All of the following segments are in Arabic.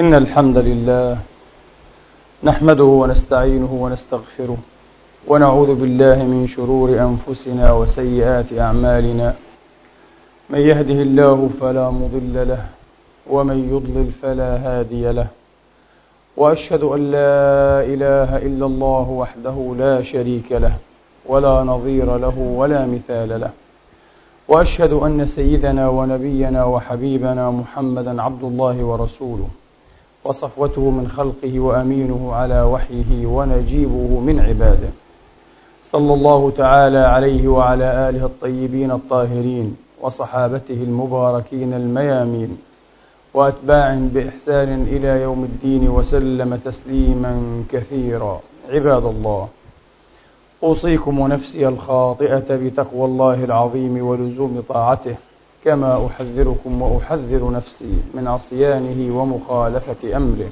إن الحمد لله نحمده ونستعينه ونستغفره ونعوذ بالله من شرور أنفسنا وسيئات أعمالنا. من يهده الله فلا مضل له ومن يضلل فلا هادي له. وأشهد أن لا إله إلا الله وحده لا شريك له ولا نظير له ولا مثال له. وأشهد أن سيدنا ونبينا وحبيبنا محمدا عبد الله ورسوله. وصفوته من خلقه وأمينه على وحيه ونجيبه من عباده. صلى الله تعالى عليه وعلى آله الطيبين الطاهرين وصحابته المباركين الميامين. وأتباعهم بإحسان إلى يوم الدين وسلم تسليما كثيرا. عباد الله أوصيكم ونفسي الخاطئة بتقوى الله العظيم ولزوم طاعته. كما أحذركم وأحذر نفسي من عصيانه ومخالفة أمره.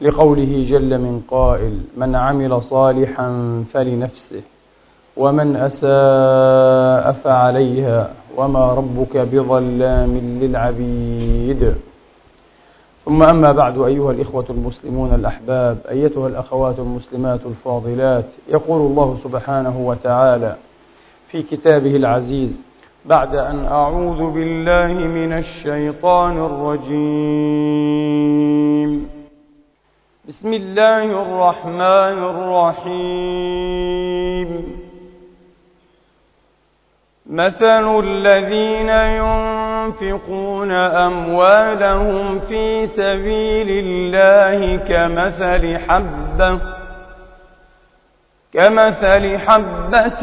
لقوله جل من قائل من عمل صالحا فلنفسه ومن أساء فعليها وما ربك بظلام للعبيد. ثم أما بعد أيها الإخوة المسلمون الأحباب أيتها الأخوات المسلمات الفاضلات يقول الله سبحانه وتعالى في كتابه العزيز بعد أن أعوذ بالله من الشيطان الرجيم. بسم الله الرحمن الرحيم. مثل الذين ينفقون أموالهم في سبيل الله كمثل حبة كمثل حبة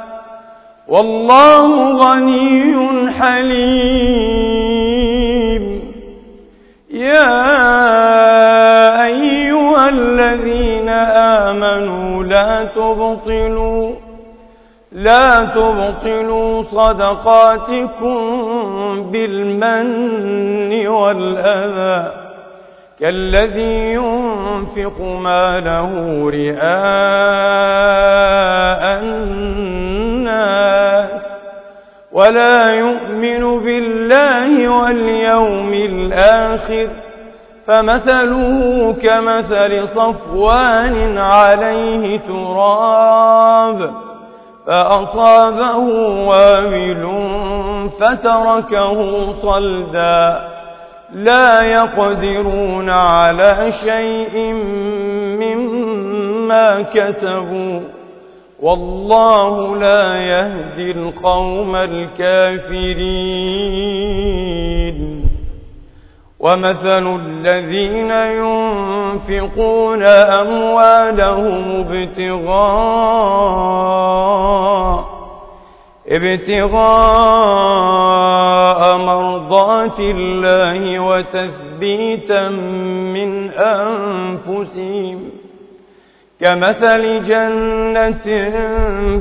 والله غني حليم. يا أيها الذين آمنوا لا تبطلوا لا تبطلوا صدقاتكم بالمن والأذى. كالذي ينفق ماله رئاء الناس ولا يؤمن بالله واليوم الآخر فمثله كمثل صفوان عليه تراب فأصابه وابل فتركه صلدا لا يقدرون على شيء مما كسبوا والله لا يهدي القوم الكافرين. ومثل الذين ينفقون أموالهم ابتغاء ابتغاء مرضات الله وتثبيتا من أنفسهم. كمثل جنة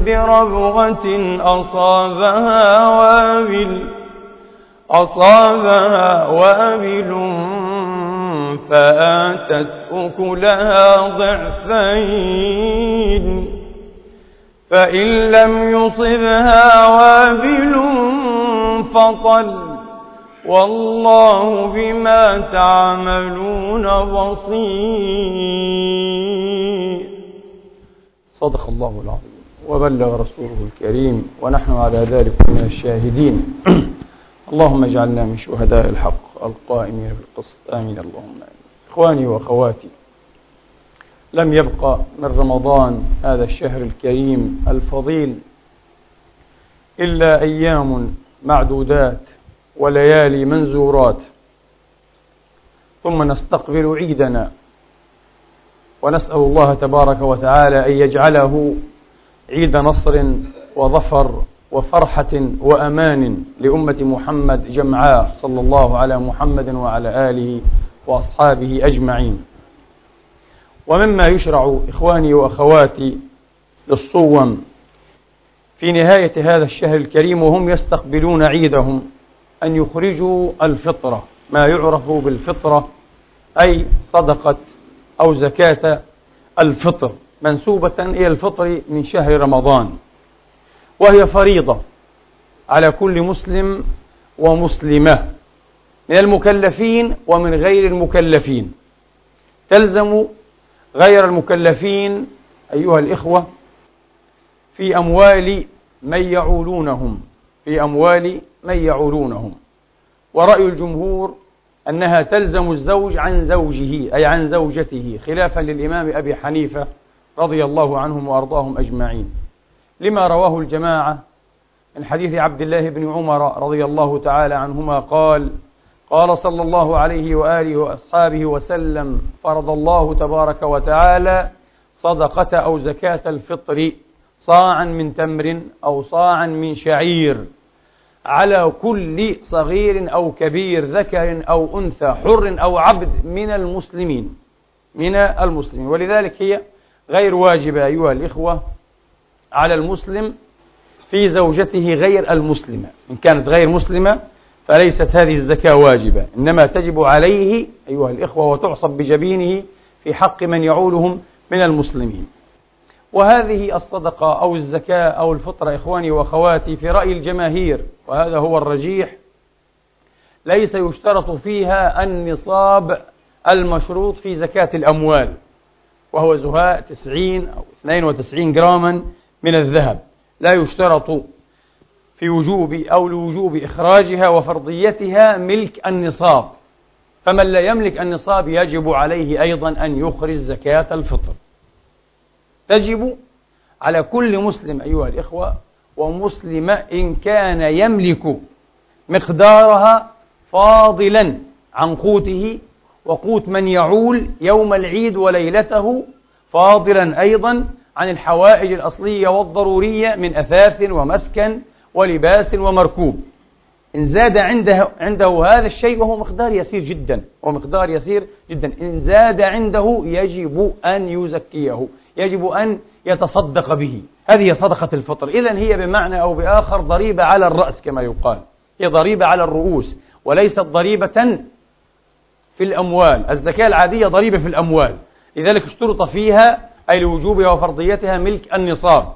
بربغة أصابها وابل أصابها وابل فآتت أكلها ضعفين. فإن لم يصبها وابل فطل والله بما تعملون بصير. صدق الله العظيم. وبلغ رسوله الكريم ونحن على ذلك من الشاهدين. اللهم اجعلنا من شهداء الحق القائمين بالقسط. آمين. اللهم آمين. إخواني وأخواتي لم يبقى من رمضان هذا الشهر الكريم الفضيل إلا أيام معدودات وليالي منزورات. ثم نستقبل عيدنا ونسأل الله تبارك وتعالى أن يجعله عيد نصر وظفر وفرحة وأمان لأمة محمد جمعاء صلى الله على محمد وعلى آله وأصحابه أجمعين. ومما يشرع إخواني وأخواتي للصوم في نهاية هذا الشهر الكريم وهم يستقبلون عيدهم أن يخرجوا الفطرة ما يعرف بالفطرة أي صدقة أو زكاة الفطر منسوبة إلى الفطر من شهر رمضان. وهي فريضة على كل مسلم ومسلمة من المكلفين ومن غير المكلفين. تلزم غير المكلفين أيها الإخوة في أموال من يعولونهم في أموال من يعولونهم. ورأي الجمهور أنها تلزم الزوج عن زوجه أي عن زوجته خلافا للإمام أبي حنيفة رضي الله عنهم وأرضاهم أجمعين. لما رواه الجماعة من حديث عبد الله بن عمر رضي الله تعالى عنهما قال قال صلى الله عليه وآله وأصحابه وسلم فرض الله تبارك وتعالى صدقة أو زكاة الفطر صاعا من تمر أو صاعا من شعير. على كل صغير أو كبير ذكر أو أنثى حر أو عبد من المسلمين من المسلمين. ولذلك هي غير واجبة أيها الإخوة على المسلم في زوجته غير المسلمة. إن كانت غير مسلمة فليست هذه الزكاة واجبة. إنما تجب عليه أيها الإخوة وتعصب بجبينه في حق من يعولهم من المسلمين. وهذه الصدقة أو الزكاة أو الفطرة إخواني وأخواتي في رأي الجماهير وهذا هو الرجيح ليس يشترط فيها النصاب المشروط في زكاة الأموال وهو زهاء 90 أو 92 جراما من الذهب. لا يشترط في وجوب أو لوجوب إخراجها وفرضيتها ملك النصاب. فمن لا يملك النصاب يجب عليه أيضا أن يخرج زكاة الفطر. تجب على كل مسلم أيها الإخوة ومسلمة إن كان يملك مقدارها فاضلا عن قوته وقوت من يعول يوم العيد وليلته فاضلا أيضا عن الحوائج الأصلية والضرورية من أثاث ومسكن ولباس ومركوب. إن زاد عنده, عنده هذا الشيء وهو مقدار يسير جدا ومقدار يسير جدا. إن زاد عنده يجب أن يزكيه. يجب أن يتصدق به. هذه صدقة الفطر. إذا هي بمعنى أو بآخر ضريبة على الرأس كما يقال. هي ضريبة على الرؤوس وليست ضريبة في الأموال. الزكاة العادية ضريبة في الأموال. لذلك اشترط فيها أي لوجوبها وفرضيتها ملك النصاب.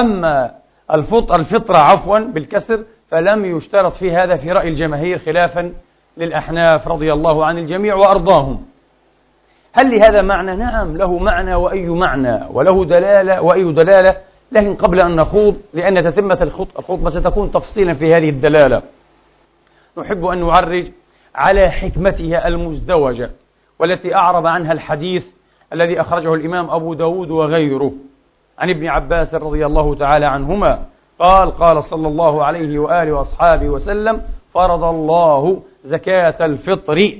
أما الفطر الفطرة عفوا بالكسر فلم يشترط في هذا في رأي الجماهير خلافا للأحناف رضي الله عن الجميع وأرضاهم. هل لهذا معنى؟ نعم له معنى وأي معنى وله دلالة وأي دلالة. لكن قبل أن نخوض لأن تتمة الخطبة ستكون تفصيلا في هذه الدلالة. نحب أن نعرج على حكمتها المزدوجة والتي أعرض عنها الحديث الذي أخرجه الإمام أبو داود وغيره. عن ابن عباس رضي الله تعالى عنهما قال قال صلى الله عليه وآله وأصحابه وسلم فرض الله زكاة الفطر.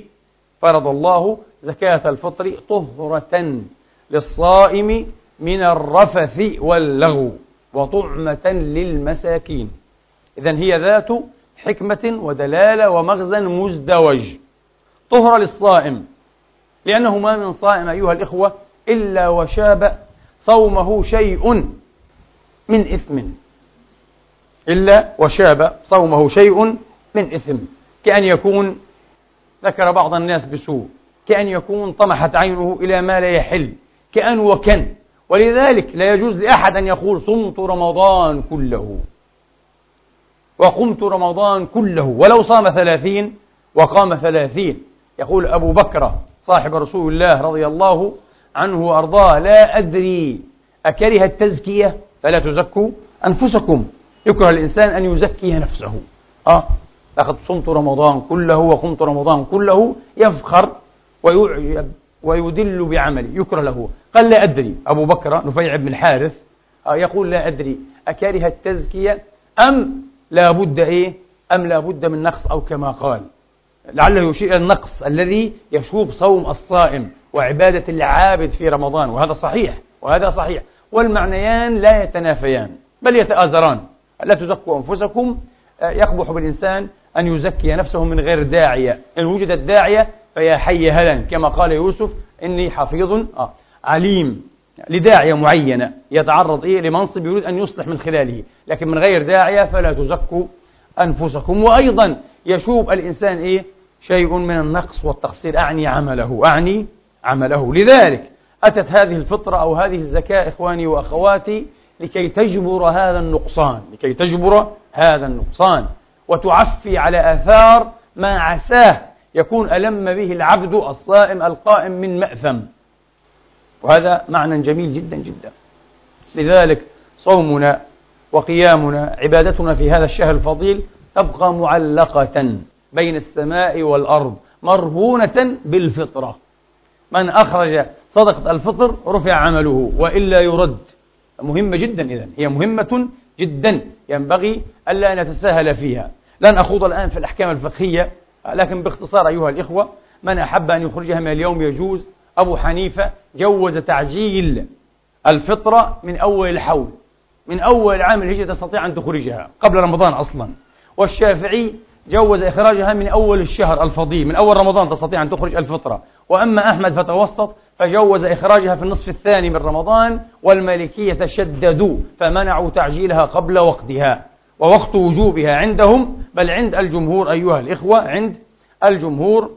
فرض الله زكاة الفطر طهرة للصائم من الرفث واللغو وطعمة للمساكين. إذا هي ذات حكمة ودلالة ومغزى مزدوج. طهرة للصائم لأنه ما من صائم أيها الإخوة إلا وشاب صومه شيء من إثم. إلا وشاب صومه شيء من إثم. كأن يكون ذكر بعض الناس بسوء. كأن يكون طمحت عينه إلى ما لا يحل كأن وكن. ولذلك لا يجوز لأحد أن يقول صمت رمضان كله. وقمت رمضان كله. ولو صام ثلاثين وقام ثلاثين. يقول أبو بكر صاحب رسول الله رضي الله عنه وأرضاه لا أدري أكره التزكية؟ فلا تزكوا أنفسكم. يكره الإنسان أن يزكي نفسه. آه لقد صمت رمضان كله وقمت رمضان كله. يفخر ويعجب ويدل بعمله يكره له. قال لا أدري. أبو بكر نفيع بن الحارث آه يقول لا أدري. أكره التزكية أم لا بد إيه؟ أم لا بد من نقص أو كما قال. لعله يشير إلى النقص الذي يشوب صوم الصائم وعبادة العابد في رمضان. وهذا صحيح وهذا صحيح. والمعنيان لا يتنافيان بل يتآزران. لا تزكوا أنفسكم يقبح بالإنسان أن يزكي نفسه من غير داعية. إن وجدت داعية فيا حي هلا كما قال يوسف إني حفيظ آه عليم. لداعية معينة. يتعرض إيه لمنصب يريد أن يصلح من خلاله. لكن من غير داعية فلا تزكوا أنفسكم. وأيضا يشوب الإنسان إيه؟ شيء من النقص والتقصير أعني عمله. أعني عمله. لذلك أتت هذه الفطرة أو هذه الزكاة إخواني وأخواتي لكي تجبر هذا النقصان لكي تجبر هذا النقصان. وتعفي على آثار ما عساه يكون ألم به العبد الصائم القائم من مأثم. وهذا معنى جميل جدا جدا. لذلك صومنا وقيامنا عبادتنا في هذا الشهر الفضيل تبقى معلقة بين السماء والأرض مرهونة بالفطرة. من أخرج صدقة الفطر رفع عمله وإلا يرد. مهمة جدا إذن. هي مهمة جدا. ينبغي ألا نتساهل فيها. لن أخوض الآن في الأحكام الفقهية لكن باختصار أيها الإخوة من أحب أن يخرجها من اليوم يجوز. أبو حنيفة جوز تعجيل الفطرة من أول الحول من أول عام الهجرة تستطيع أن تخرجها قبل رمضان أصلا. والشافعي جوز إخراجها من أول الشهر الفضيل من أول رمضان تستطيع أن تخرج الفطرة وأما أحمد فتوسط فجوز إخراجها في النصف الثاني من رمضان والمالكية تشددوا فمنعوا تعجيلها قبل وقتها ووقت وجوبها عندهم بل عند الجمهور أيها الإخوة عند الجمهور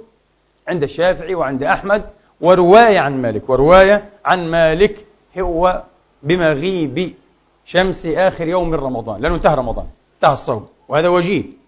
عند الشافعي وعند أحمد ورواية عن مالك ورواية عن مالك هو بمغيب شمس آخر يوم من رمضان. لأنه انتهى رمضان انتهى الصوم وهذا وجيه.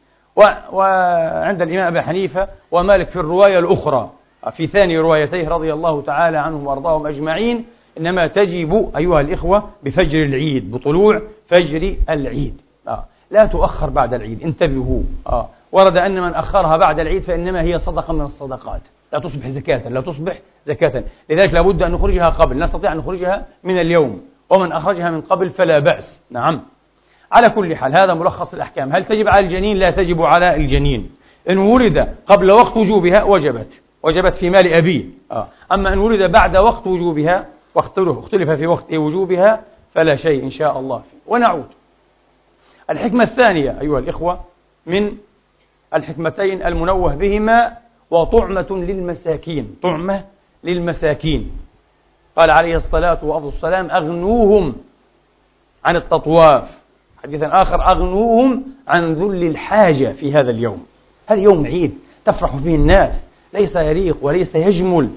وعند الإمام أبي حنيفة ومالك في الرواية الأخرى. في ثاني روايتيه رضي الله تعالى عنهم وأرضاهم أجمعين. إنما تجب أيها الإخوة بفجر العيد بطلوع فجر العيد. آه. لا تؤخر بعد العيد انتبهوا. آه. ورد أن من أخرها بعد العيد فإنما هي صدقة من الصدقات. لا تصبح زكاة لا تصبح زكاة. لذلك لابد أن نخرجها قبل نستطيع أن نخرجها من اليوم. ومن أخرجها من قبل فلا بأس. نعم. على كل حال هذا ملخص الأحكام. هل تجب على الجنين؟ لا تجب على الجنين. إن ولد قبل وقت وجوبها وجبت وجبت في مال أبيه. آه. أما إن ولد بعد وقت وجوبها واختلف في وقت وجوبها فلا شيء إن شاء الله فيه. ونعود. الحكمة الثانية أيها الإخوة من الحكمتين المنوه بهما وطعمة للمساكين. طعمة للمساكين. قال عليه الصلاة والسلام أغنوهم عن التطواف. حديثا آخر أغنوهم عن ذل الحاجة في هذا اليوم. هذا يوم عيد تفرح فيه الناس. ليس يليق وليس يجمل.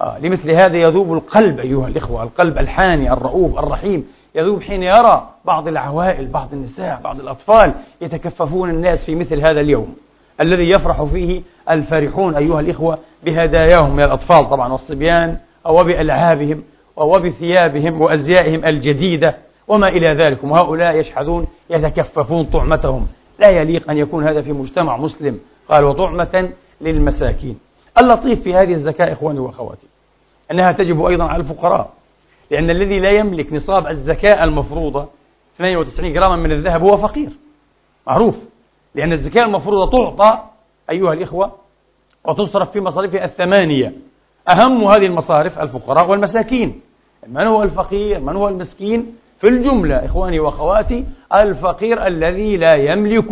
آه لمثل هذا يذوب القلب أيها الإخوة القلب الحاني الرؤوف الرحيم. يذوب حين يرى بعض العوائل بعض النساء بعض الأطفال يتكففون الناس في مثل هذا اليوم. الذي يفرح فيه الفرحون أيها الإخوة بهداياهم من الأطفال طبعا والصبيان وبألعابهم وبثيابهم وأزيائهم الجديدة. وما إلى ذلك وهؤلاء يشحذون يتكففون طعمتهم. لا يليق أن يكون هذا في مجتمع مسلم. قال وطعمة للمساكين. اللطيف في هذه الزكاة إخواني وأخواتي أنها تجب أيضا على الفقراء. لأن الذي لا يملك نصاب الزكاة المفروضة 92 جراما من الذهب هو فقير. معروف. لأن الزكاة المفروضة تعطى أيها الإخوة وتصرف في مصاريفها الثمانية. أهم هذه المصارف الفقراء والمساكين. من هو الفقير؟ من هو المسكين؟ في الجملة إخواني وأخواتي الفقير الذي لا يملك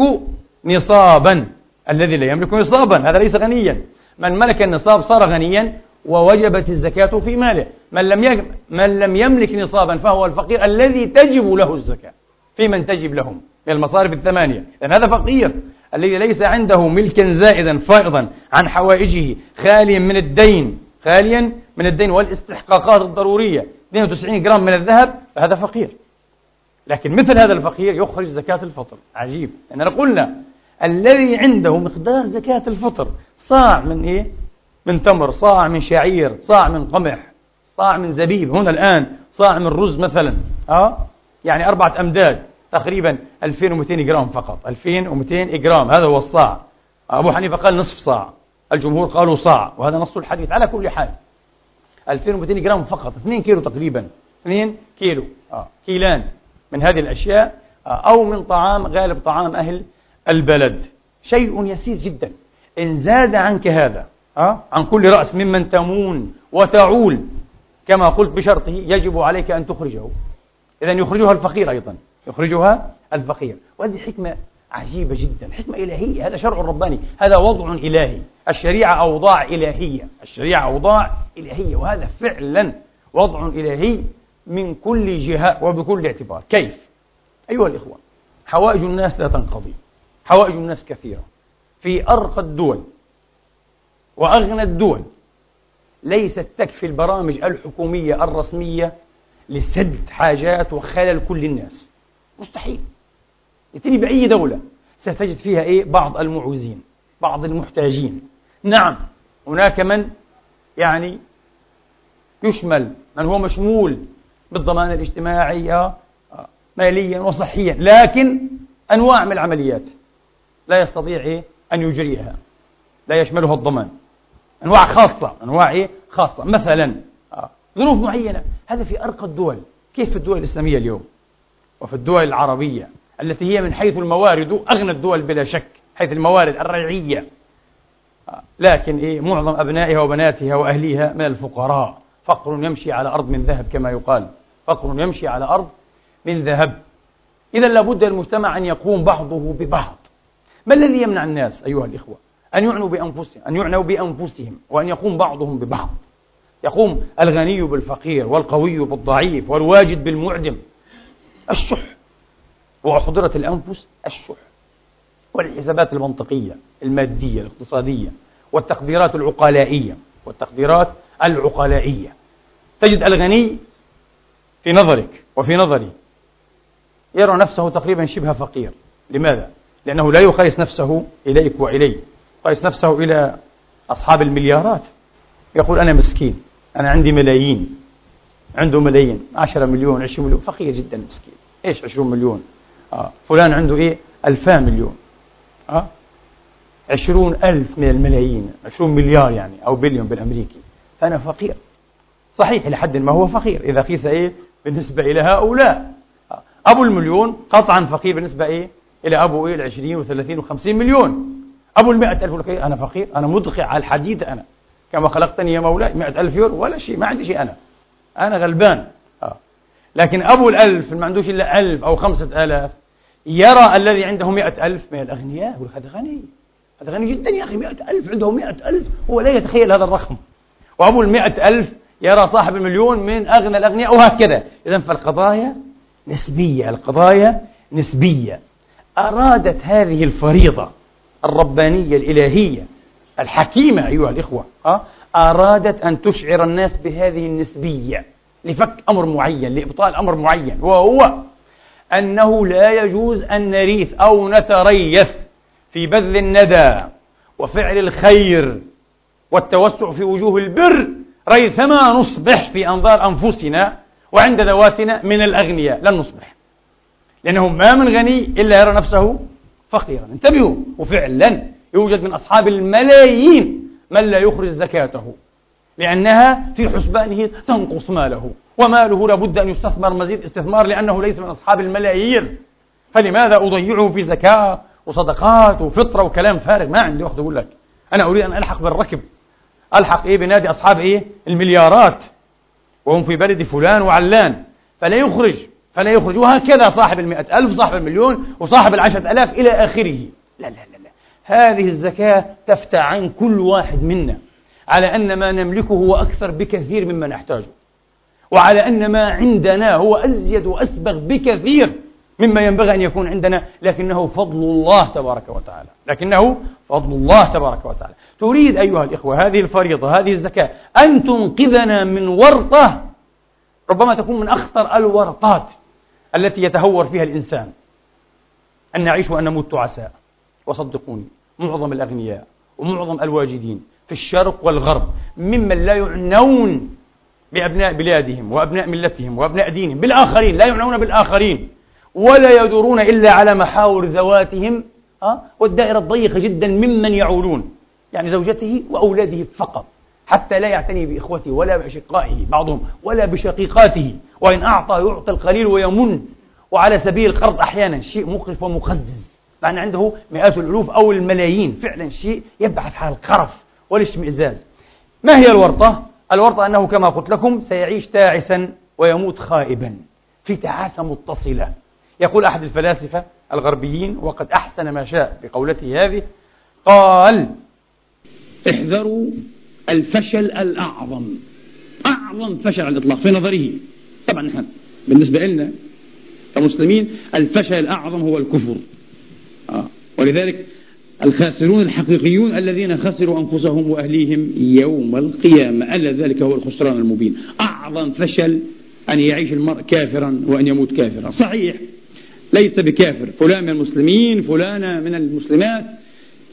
نصابا. الذي لا يملك نصابا هذا ليس غنيا. من ملك النصاب صار غنيا ووجبت الزكاة في ماله. من لم من لم يملك نصابا فهو الفقير الذي تجب له الزكاة. في من تجب لهم؟ من المصارف الثمانية. لأن هذا فقير الذي ليس عنده ملكا زائدا فائضا عن حوائجه خاليا من الدين. خاليا من الدين والاستحقاقات الضرورية. 92 جرام من الذهب فهذا فقير. لكن مثل هذا الفقير يخرج زكاة الفطر. عجيب. لأننا قلنا الذي عنده مقدار زكاة الفطر صاع من إيه؟ من تمر صاع من شعير صاع من قمح صاع من زبيب. هنا الآن صاع من رز مثلا. أه؟ يعني أربعة أمداد تقريبا 2200 جرام فقط. 2200 جرام. هذا هو الصاع. أبو حنيفة قال نصف صاع. الجمهور قالوا صاع. وهذا نص الحديث على كل حال. 2200 جرام فقط 2 كيلو تقريبا 2 كيلو آه. كيلان من هذه الأشياء آه. أو من طعام غالب طعام أهل البلد شيء يسير جدا إن زاد عنك هذا آه. عن كل رأس ممن تمون وتعول كما قلت بشرطه يجب عليك أن تخرجه إذا يخرجها الفقير أيضا يخرجها الفقير وهذه حكمة عجيبة جدا حكمة إلهية هذا شرع رباني هذا وضع إلهي الشريعة أوضاع إلهية الشريعة أوضاع إلهية وهذا فعلا وضع إلهي من كل جهة وبكل اعتبار. كيف؟ أيها الإخوة حوائج الناس لا تنقضي حوائج الناس كثيرة. في أرقى الدول وأغنى الدول ليست تكفي البرامج الحكومية الرسمية لسد حاجات وخلل كل الناس. مستحيل. اتني بأي دولة ستجد فيها إيه؟ بعض المعوزين بعض المحتاجين. نعم هناك من يعني يشمل من هو مشمول بالضمان الاجتماعي آه، ماليا وصحيا لكن أنواع من العمليات لا يستطيع إيه؟ أن يجريها لا يشملها الضمان. أنواع خاصة أنواع إيه؟ خاصة. مثلا آه، ظروف معينة. هذا في أرقى الدول. كيف في الدول الإسلامية اليوم؟ وفي الدول العربية. التي هي من حيث الموارد أغنى الدول بلا شك حيث الموارد الريعية. لكن إيه معظم أبنائها وبناتها وأهليها من الفقراء. فقر يمشي على أرض من ذهب كما يقال. فقر يمشي على أرض من ذهب. إذا لابد المجتمع أن يقوم بعضه ببعض. ما الذي يمنع الناس أيها الإخوة؟ أن يعنوا بأنفسهم أن يعنوا بأنفسهم وأن يقوم بعضهم ببعض. يقوم الغني بالفقير والقوي بالضعيف والواجد بالمعدم. الشح وأحضرت الأنفس الشح والحسابات المنطقية المادية الاقتصادية والتقديرات العقلائية والتقديرات العقلائية. تجد الغني في نظرك وفي نظري. يرى نفسه تقريبا شبه فقير. لماذا؟ لأنه لا يقيس نفسه إليك وإلي يقيس نفسه إلى أصحاب المليارات. يقول أنا مسكين. أنا عندي ملايين. عنده ملايين. 10 مليون 20 مليون. فقير جدا مسكين. إيش 20 مليون؟ آه. فلان عنده إيه؟ ألفان مليون. آه. عشرون ألف من الملايين عشرون مليار يعني أو بليون بالأمريكي. فأنا فقير. صحيح إلى حد ما هو فقير. إذا قيس إيه؟ بالنسبة إلى هؤلاء. آه. أبو المليون قطعا فقير بالنسبة إيه؟ إلى أبو إيه؟ العشرين وثلاثين وخمسين مليون. أبو المئة ألف إيه؟ أنا فقير. أنا مدقع على الحديد أنا. كما خلقتني يا مولاي مئة ألف يورو ولا شيء ما عندي شيء أنا. أنا غلبان. لكن أبو الألف ما عندوش إلا ألف أو خمسة آلاف يرى الذي عنده مئة ألف من الأغنياء يقول هذا غني. هذا غني جدا يا أخي مئة ألف عنده مئة ألف هو لا يتخيل هذا الرقم. وأبو المئة ألف يرى صاحب المليون من أغنى الأغنياء وهكذا. إذا فالقضايا نسبية القضايا نسبية. أرادت هذه الفريضة الربانية الإلهية الحكيمة أيها الإخوة أرادت أن تشعر الناس بهذه النسبية. لفك أمر معين لإبطال أمر معين وهو أنه لا يجوز أن نريث أو نتريث في بذل الندى وفعل الخير والتوسع في وجوه البر ريثما نصبح في أنظار أنفسنا وعند ذواتنا من الأغنياء لن نصبح. لأنه ما من غني إلا يرى نفسه فقيرا. انتبهوا وفعلا يوجد من أصحاب الملايين من لا يخرج زكاته. لأنها في حسبانه تنقص ماله وماله لابد أن يستثمر مزيد استثمار لأنه ليس من أصحاب الملايير. فلماذا أضيعه في زكاة وصدقات وفطرة وكلام فارغ؟ ما عندي وقت أقول لك. أنا أريد أن ألحق بالركب. ألحق إيه؟ بنادي أصحاب إيه؟ المليارات. وهم في بلد فلان وعلان. فلا يخرج فلا يخرج. وهكذا صاحب المئة ألف صاحب المليون وصاحب العشرة ألاف إلى آخره. لا لا لا لا. هذه الزكاة تفتح عن كل واحد منا. على أن ما نملكه هو أكثر بكثير مما نحتاجه. وعلى أن ما عندنا هو أزيد وأسبغ بكثير مما ينبغي أن يكون عندنا لكنه فضل الله تبارك وتعالى. لكنه فضل الله تبارك وتعالى. تريد أيها الإخوة هذه الفريضة هذه الزكاة أن تنقذنا من ورطة ربما تكون من أخطر الورطات التي يتهور فيها الإنسان. أن نعيش وأن نموت تعساء. وصدقوني معظم الأغنياء ومعظم الواجدين الشرق والغرب ممن لا يعنون بأبناء بلادهم وأبناء ملتهم وأبناء دينهم بالآخرين لا يعنون بالآخرين ولا يدورون إلا على محاور ذواتهم أه؟ والدائرة الضيقة جدا ممن يعولون يعني زوجته وأولاده فقط حتى لا يعتني بإخوته ولا بأشقائه بعضهم ولا بشقيقاته وإن أعطى يعطي القليل ويمن وعلى سبيل القرض أحيانا شيء مقرف ومقزز مع أن عنده مئات الألوف أو الملايين فعلا شيء يبعث على القرف والاشمئزاز ما هي الورطة؟ الورطة أنه كما قلت لكم سيعيش تعسا ويموت خائبا في تعاسة متصلة. يقول أحد الفلاسفة الغربيين وقد أحسن ما شاء بقولته هذه. قال احذروا الفشل الأعظم. أعظم فشل على الإطلاق في نظره. طبعا نحن بالنسبة لنا كمسلمين الفشل الأعظم هو الكفر. آه. ولذلك الخاسرون الحقيقيون الذين خسروا أنفسهم وأهليهم يوم القيامة. ألا ذلك هو الخسران المبين. أعظم فشل أن يعيش المرء كافرا وأن يموت كافرا. صحيح ليس بكافر. فلان من المسلمين فلانة من المسلمات.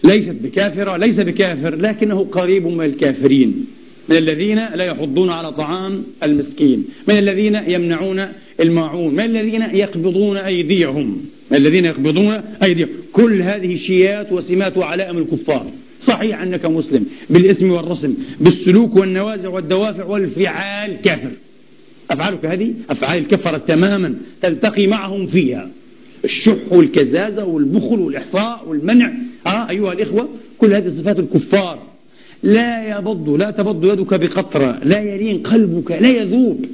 ليست بكافرة ليس بكافر لكنه قريب من الكافرين. من الذين لا يحضون على طعام المسكين. من الذين يمنعون الماعون. من الذين يقبضون أيديهم. الذين يقبضون أيديهم. كل هذه شيات وسمات وعلائم الكفار. صحيح أنك مسلم بالاسم والرسم بالسلوك والنوازع والدوافع والفعال كافر. أفعالك هذه؟ أفعال الكفرة تماما تلتقي معهم فيها. الشح والكزازة والبخل والإحصاء والمنع. ها أيها الإخوة كل هذه صفات الكفار. لا يبض لا تبض يدك بقطرة. لا يلين قلبك لا يذوب.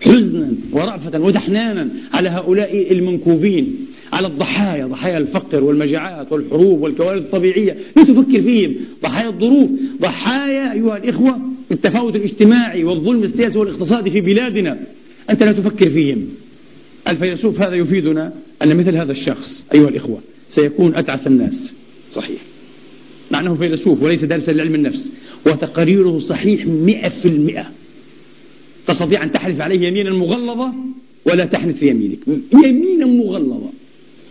حزنا ورأفة ودحنانا على هؤلاء المنكوبين. على الضحايا ضحايا الفقر والمجاعات والحروب والكوارث الطبيعية. لا تفكر فيهم. ضحايا الظروف. ضحايا أيها الإخوة التفاوت الاجتماعي والظلم السياسي والاقتصادي في بلادنا. أنت لا تفكر فيهم. الفيلسوف هذا يفيدنا أن مثل هذا الشخص أيها الإخوة سيكون أتعس الناس. صحيح. مع أنه فيلسوف وليس دارسا لعلم النفس. وتقاريره صحيح مئة في المئة. تستطيع أن تحلف عليه يمينا مغلظة ولا تحنث في يمينك. يمينا مغلظة.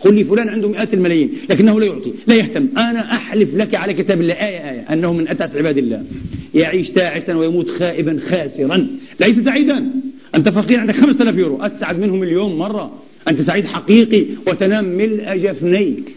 قل لي فلان عنده مئات الملايين لكنه لا يعطي لا يهتم. أنا أحلف لك على كتاب الله آية آية أنه من أتعس عباد الله. يعيش تاعسا ويموت خائبا خاسرا. ليس سعيدا. أنت فقير عندك 5000 يورو. أسعد منه مليون مرة. أنت سعيد حقيقي. وتنام ملء جفنيك.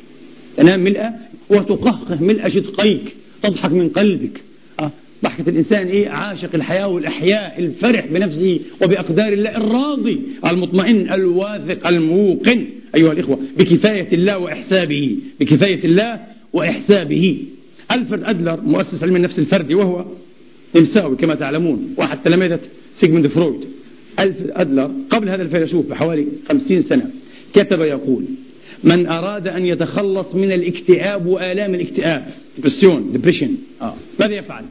تنام ملء وتقهقه ملء شدقيك. تضحك من قلبك. أه؟ ضحكة الإنسان إيه؟ عاشق الحياة والإحياء الفرح بنفسه وبأقدار الله الراضي المطمئن الواثق الموقن. أيها الإخوة بكفاية الله وإحسابه بكفاية الله وإحسابه. ألفرد أدلر مؤسس علم النفس الفردي وهو نمساوي كما تعلمون واحد تلامذة سيغموند فرويد. ألفرد أدلر قبل هذا الفيلسوف بحوالي خمسين سنة كتب يقول من أراد أن يتخلص من الاكتئاب وآلام الاكتئاب. Depression depression آه. ماذا يفعل؟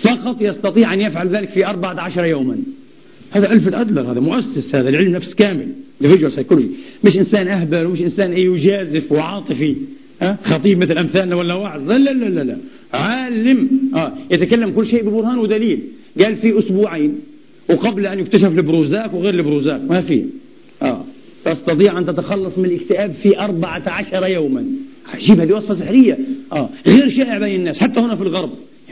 فقط يستطيع أن يفعل ذلك في أربعة عشر يوما. هذا ألفرد أدلر هذا مؤسس هذا العلم نفس كامل. Individual psychology. مش إنسان أهبل ومش إنسان أي يجازف وعاطفي. أه؟ خطيب مثل أمثالنا ولا واعظ لا لا لا لا, لا. عالم. آه. يتكلم كل شيء ببرهان ودليل. قال في أسبوعين وقبل أن يكتشف البروزاك وغير البروزاك ما في. آه. تستطيع أن تتخلص من الاكتئاب في أربعة عشر يوما. عجيب هذه وصفة سحرية. آه. غير شائع بين الناس حتى هنا في الغرب.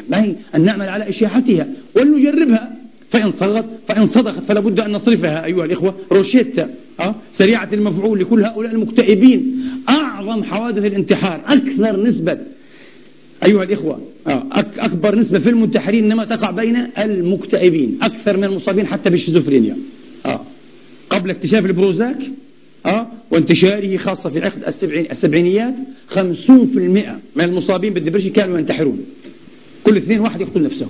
ما هي أن نعمل على إشاحتها ولنجربها فإن صدقت فإن صدقت فلا بد أن نصرفها أيها الإخوة روشيتا أه؟ سريعة المفعول لكل هؤلاء المكتئبين أعظم حوادث الانتحار أكثر نسبة أيها الإخوة؟ أكبر نسبة في المنتحرين إنما تقع بين المكتئبين أكثر من المصابين حتى بالشيزوفرينيا؟ قبل اكتشاف البروزاك؟ وانتشاره خاصة في عقد السبعينيات خمسون في المئة من المصابين بالدبرشن كانوا ينتحرون كل اثنين واحد يقتل نفسه.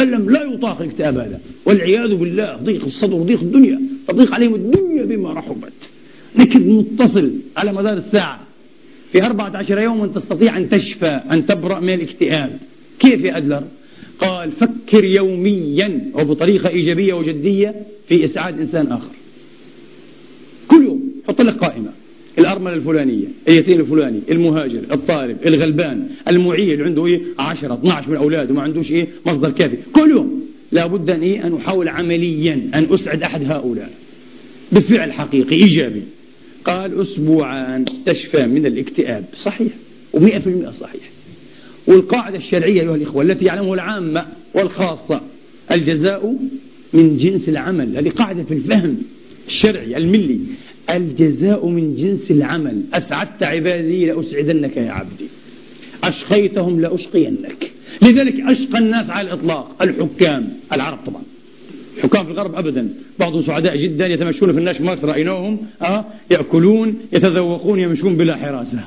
ألم لا يطاق الاكتئاب هذا. والعياذ بالله ضيق الصدر وضيق الدنيا تضيق عليهم الدنيا بما رحبت. نكد متصل على مدار الساعة. في أربعة عشر يوما تستطيع أن تشفى أن تبرأ من الاكتئاب. كيف يا أدلر؟ قال فكر يوميا وبطريقة إيجابية وجدية في إسعاد إنسان آخر. كل يوم حط لك قائمة. الأرملة الفلانية اليتيم الفلاني المهاجر الطالب الغلبان المعيل اللي عنده إيه؟ 10 12 من أولاده وما عندوش إيه؟ مصدر كافي. كل يوم لابد أن إيه؟ أن أحاول عمليا أن أسعد أحد هؤلاء. بفعل حقيقي إيجابي. قال أسبوعان تشفى من الاكتئاب. صحيح. ومئة في المئة صحيح. والقاعدة الشرعية أيها الإخوة التي يعلمها العامة والخاصة الجزاء من جنس العمل هذه قاعدة في الفهم الشرعي الملي. الجزاء من جنس العمل. أسعدت عبادي لأسعدنك يا عبدي. أشقيتهم لأشقينك. لذلك أشقى الناس على الإطلاق. الحكام. العرب طبعا. حكام في الغرب أبدا. بعضهم سعداء جدا يتمشون في الناس ما رأيناهم أه يأكلون يتذوقون يمشون بلا حراسة.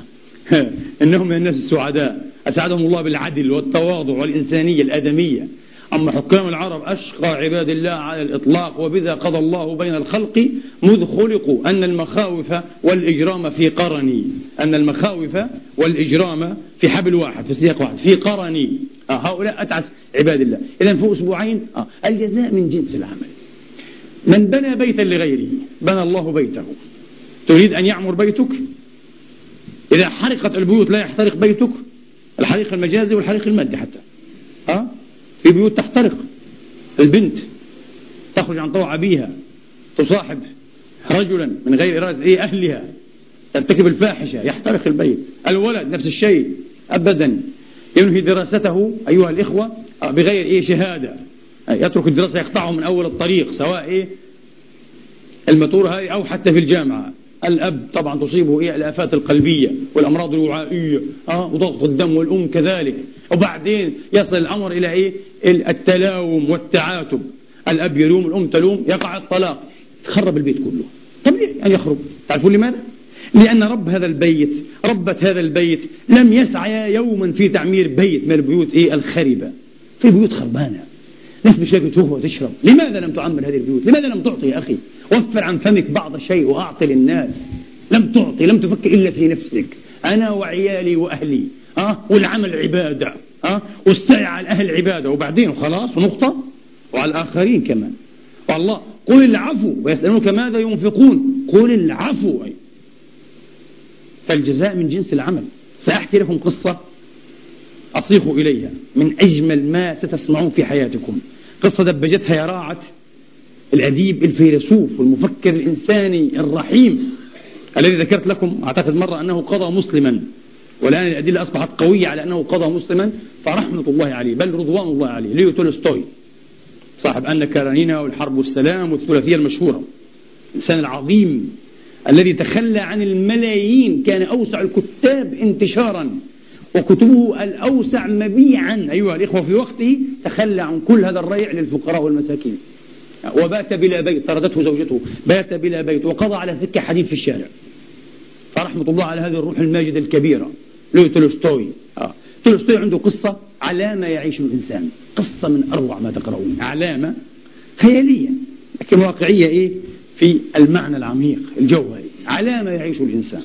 إنهم من الناس السعداء. أسعدهم الله بالعدل والتواضع والإنسانية الآدمية. أما حكام العرب أشقى عباد الله على الإطلاق وبذا قضى الله بين الخلق مذ خلقوا أن المخاوف والإجرام في قرني. أن المخاوف والإجرام في حبل واحد في سياق واحد في قرني. آه هؤلاء أتعس عباد الله. إذا في أسبوعين آه الجزاء من جنس العمل. من بنى بيتا لغيره بنى الله بيته. تريد أن يعمر بيتك؟ إذا حرقت البيوت لا يحترق بيتك؟ الحريق المجازي والحريق المادي حتى. آه؟ في بيوت تحترق. البنت تخرج عن طوع أبيها تصاحب رجلا من غير إرادة إيه أهلها ترتكب الفاحشة يحترق البيت. الولد نفس الشيء أبدا. ينهي دراسته أيها الإخوة بغير إيه شهادة. يترك الدراسة يقطعه من أول الطريق سواء إيه؟ الماتورة هذه أو حتى في الجامعة. الأب طبعا تصيبه إيه؟ الآفات القلبية والأمراض الوعائية أه؟ وضغط الدم والأم كذلك. وبعدين يصل الأمر إلى إيه؟ التلاوم والتعاتب. الأب يلوم الأم تلوم يقع الطلاق. تخرب البيت كله. طب ليه أن يخرب؟ تعرفون لماذا؟ لأن رب هذا البيت ربة هذا البيت لم يسعى يوما في تعمير بيت من البيوت إيه؟ الخربة في بيوت خربانة. ناس مش تهوى وتشرب. لماذا لم تعمر هذه البيوت؟ لماذا لم تعطي يا أخي؟ وفر عن فمك بعض الشيء وأعطي للناس. لم تعطي لم تفكر إلا في نفسك. أنا وعيالي وأهلي أه؟ والعمل عبادة أه؟ واستعي على الأهل عبادة. وبعدين وخلاص ونقطة وعلى الآخرين كمان. والله قل العفو. ويسألونك ماذا ينفقون؟ قل العفو. أي. فالجزاء من جنس العمل. سأحكي لكم قصة أصيغ إليها من أجمل ما ستسمعون في حياتكم. قصة دبجتها يا راعت. الأديب الفيلسوف والمفكر الإنساني الرحيم الذي ذكرت لكم أعتقد مرة أنه قضى مسلما والآن الأدلة أصبحت قوية على أنه قضى مسلما فرحمة الله عليه بل رضوان الله عليه ليو تولستوي. صاحب أن كارانينا والحرب والسلام والثلاثية المشهورة الإنسان العظيم الذي تخلى عن الملايين كان أوسع الكتاب انتشارا وكتبه الأوسع مبيعا. أيها الإخوة في وقته تخلى عن كل هذا الريع للفقراء والمساكين. وبات بلا بيت طردته زوجته بات بلا بيت وقضى على سكة حديد في الشارع. فرحمة الله على هذه الروح الماجدة الكبيرة. لو تولستوي. آه. تولستوي عنده قصة على ما يعيش الإنسان. قصة من أروع ما تقرؤون. علامة خيالية لكن واقعية إيه؟ في المعنى العميق الجوهري. على ما يعيش الإنسان.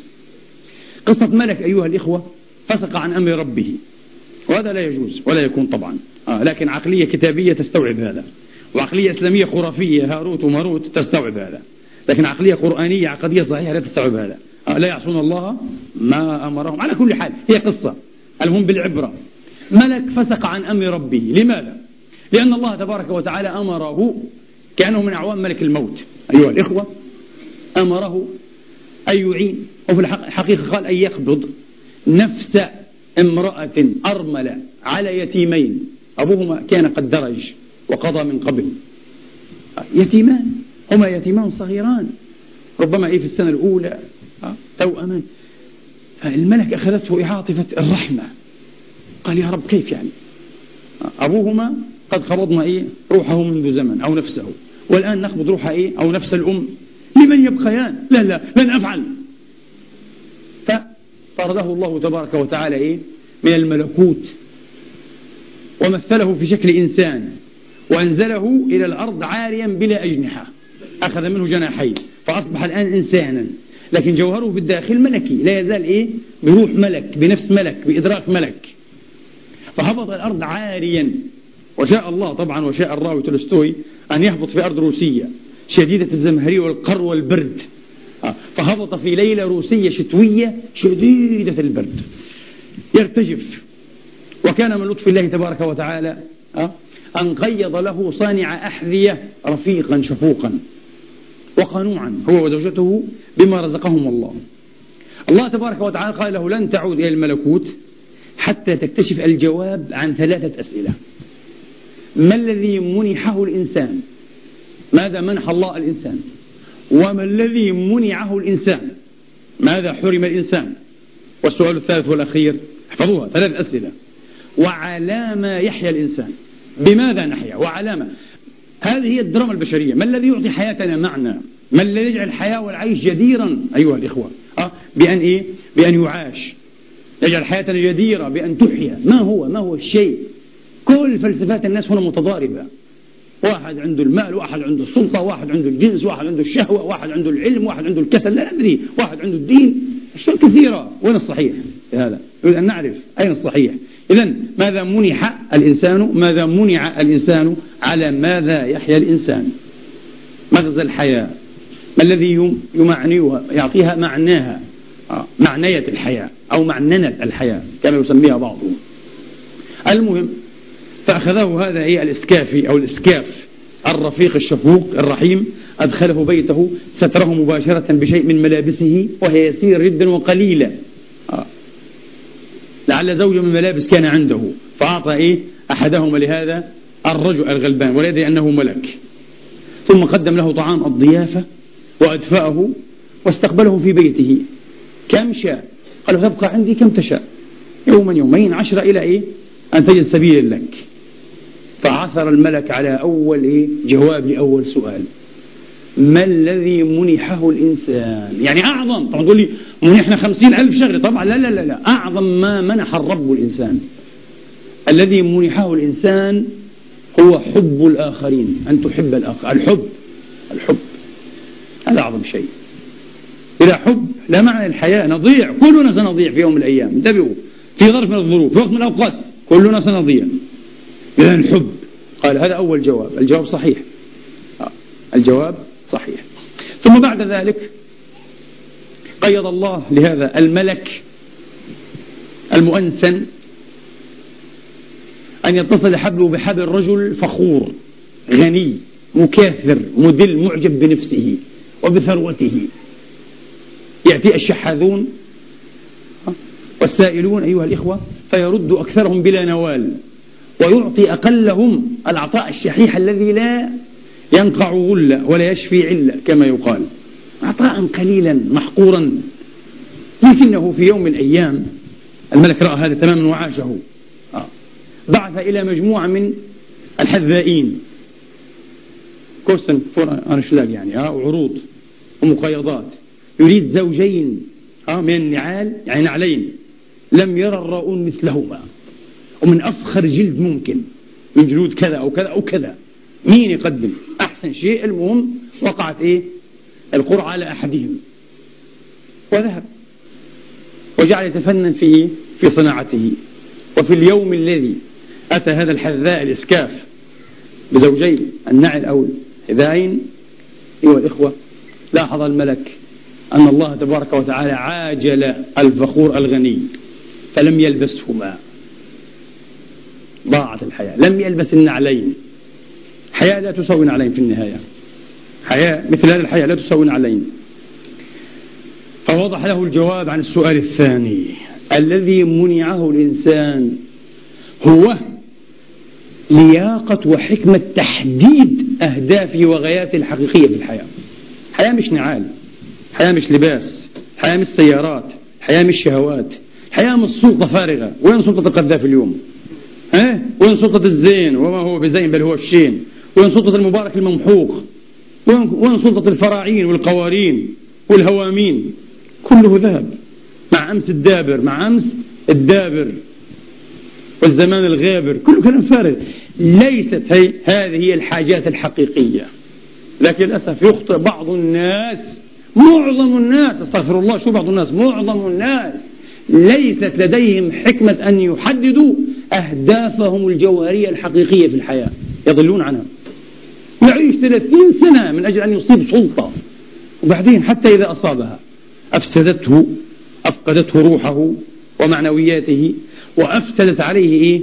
قصة ملك أيها الإخوة فسق عن أمر ربه وهذا لا يجوز ولا يكون طبعا. آه. لكن عقلية كتابية تستوعب هذا. وعقلية إسلامية خرافية هاروت وماروت تستوعب هذا. لكن عقلية قرآنية عقدية صحيحة لا تستوعب هذا. آه لا يعصون الله ما أمرهم. على كل حال هي قصة. المهم بالعبرة؟ ملك فسق عن أمر ربه. لماذا؟ لأن الله تبارك وتعالى أمره كأنه من أعوام ملك الموت. أيها الإخوة أمره أن يعين. وفي الحقيقة قال أن يقبض نفس امرأة أرملة على يتيمين. أبوهما كان قد درج. وقضى من قبل. يتيمان هما يتيمان صغيران. ربما إيه في السنة الأولى توأما فالملك أخذته عاطفة الرحمة. قال يا رب كيف يعني؟ أبوهما قد قبضنا إيه؟ روحه منذ زمن أو نفسه. والآن نقبض روح إيه؟ أو نفس الأم. لمن يبقيان؟ لا لا لن أفعل. فطرده الله تبارك وتعالى إيه؟ من الملكوت. ومثله في شكل إنسان. وأنزله إلى الأرض عاريا بلا أجنحة. أخذ منه جناحين فأصبح الآن إنسانا. لكن جوهره في الداخل ملكي لا يزال إيه؟ بروح ملك بنفس ملك بإدراك ملك. فهبط الأرض عاريا. وشاء الله طبعا وشاء الراوي تولستوي أن يهبط في أرض روسية شديدة الزمهرية والقر والبرد. آه، فهبط في ليلة روسية شتوية شديدة البرد. يرتجف. وكان من لطف الله تبارك وتعالى أن قيض له صانع أحذية رفيقا شفوقا وقنوعا هو وزوجته بما رزقهم الله. الله تبارك وتعالى قال له لن تعود إلى الملكوت حتى تكتشف الجواب عن ثلاثة أسئلة. ما الذي منحه الإنسان؟ ماذا منح الله الإنسان؟ وما الذي منعه الإنسان؟ ماذا حرم الإنسان؟ والسؤال الثالث والأخير احفظوها ثلاث أسئلة. وعلى ما يحيا الإنسان؟ بماذا نحيا وعلى ما هذه هي الدراما البشرية. ما الذي يعطي حياتنا معنى؟ ما الذي يجعل الحياة والعيش جديرا؟ أيها الإخوة أه؟ بأن إيه؟ بأن يعاش. يجعل حياتنا جديرة بأن تحيا. ما هو؟ ما هو الشيء؟ كل فلسفات الناس هنا متضاربة. واحد عنده المال واحد عنده السلطة واحد عنده الجنس واحد عنده الشهوة واحد عنده العلم واحد عنده الكسل. لا ندري واحد عنده الدين. أشياء كثيرة. وين الصحيح؟ هذا نريد أن نعرف أين الصحيح. إذا ماذا منح الإنسان؟ ماذا منع الإنسان على ماذا يحيا الإنسان؟ مغزى الحياة. ما الذي يمعنيها يعطيها معناها؟ آه، معنية الحياة أو معننة الحياة كما يسميها بعضهم. المهم فأخذه هذا هي الإسكافي أو الإسكاف الرفيق الشفوق الرحيم. أدخله بيته ستره مباشرة بشيء من ملابسه وهي يسير جدا وقليلة. لعل زوج من ملابس كان عنده. فأعطى إيه؟ أحدهما لهذا الرجل الغلبان ولا يدري أنه ملك. ثم قدم له طعام الضيافة وأدفأه واستقبله في بيته. كم شاء؟ قال تبقى عندي كم تشاء؟ يوما يومين عشرة إلى إيه؟ أن تجد سبيل لك. فعثر الملك على أول إيه؟ جواب لأول سؤال. ما الذي منحه الإنسان؟ يعني أعظم. طبعا تقول لي منحنا خمسين ألف شغلة طبعا لا لا لا, لا. أعظم ما منح الرب الإنسان. الذي منحه الإنسان هو حب الآخرين. أن تحب الآخر. الحب. الحب. هذا أعظم شيء. بلا حب لا معنى الحياة. نضيع. كلنا سنضيع في يوم من الأيام. انتبهوا. في ظرف من الظروف في وقت من الأوقات كلنا سنضيع. إذا الحب قال هذا أول جواب. الجواب صحيح. الجواب صحيح. ثم بعد ذلك قيض الله لهذا الملك المؤنسن أن يتصل حبله بحبل رجل فخور غني مكاثر مدل معجب بنفسه وبثروته. يأتي الشحاذون والسائلون أيها الإخوة فيرد أكثرهم بلا نوال ويعطي أقلهم العطاء الشحيح الذي لا ينقع غلة ولا يشفي علة كما يقال. عطاء قليلا محقورا. لكنه في يوم من الأيام الملك رأى هذا تماما وعاشه. آه. بعث إلى مجموعة من الحذائين. كوستن فور أنشلاج يعني آه وعروض ومقايضات يريد زوجين آه من النعال يعني نعلين. لم يرى الراؤون مثلهما. ومن أفخر جلد ممكن من جلود كذا أو كذا أو كذا. مين يقدم؟ أحسن شيء المهم وقعت إيه؟ القرعة على أحدهم. وذهب. وجعل يتفنن في في صناعته. وفي اليوم الذي أتى هذا الحذاء الإسكاف بزوجين النعل أو الحذاين أيها الإخوة لاحظ الملك أن الله تبارك وتعالى عاجل الفخور الغني فلم يلبسهما. ضاعت الحياة. لم يلبس النعلين. حياة لا تسوي نعلين في النهاية. حياة مثل هذه الحياة لا تسوي نعلين فوضح له الجواب عن السؤال الثاني. الذي منعه الإنسان هو لياقة وحكمة تحديد أهدافه وغاياته الحقيقية في الحياة. حياة مش نعال حياة مش لباس حياة مش سيارات حياة مش شهوات حياة مش سلطة فارغة. وين سلطة القذافي اليوم؟ ها؟ وين سلطة الزين؟ وما هو بزين بل هو الشين. وين سلطة المبارك الممحوق؟ وين سلطة الفراعين والقوارين والهوامين؟ كله ذهب مع أمس الدابر مع أمس الدابر والزمان الغابر كله كلام فارغ. ليست هي هذه هي الحاجات الحقيقية. لكن للأسف يخطئ بعض الناس معظم الناس أستغفر الله شو بعض الناس؟ معظم الناس ليست لديهم حكمة أن يحددوا أهدافهم الجوهرية الحقيقية في الحياة. يضلون عنها. يعيش 30 سنة من أجل أن يصيب سلطة. وبعدين حتى إذا أصابها أفسدته أفقدته روحه ومعنوياته وأفسدت عليه إيه؟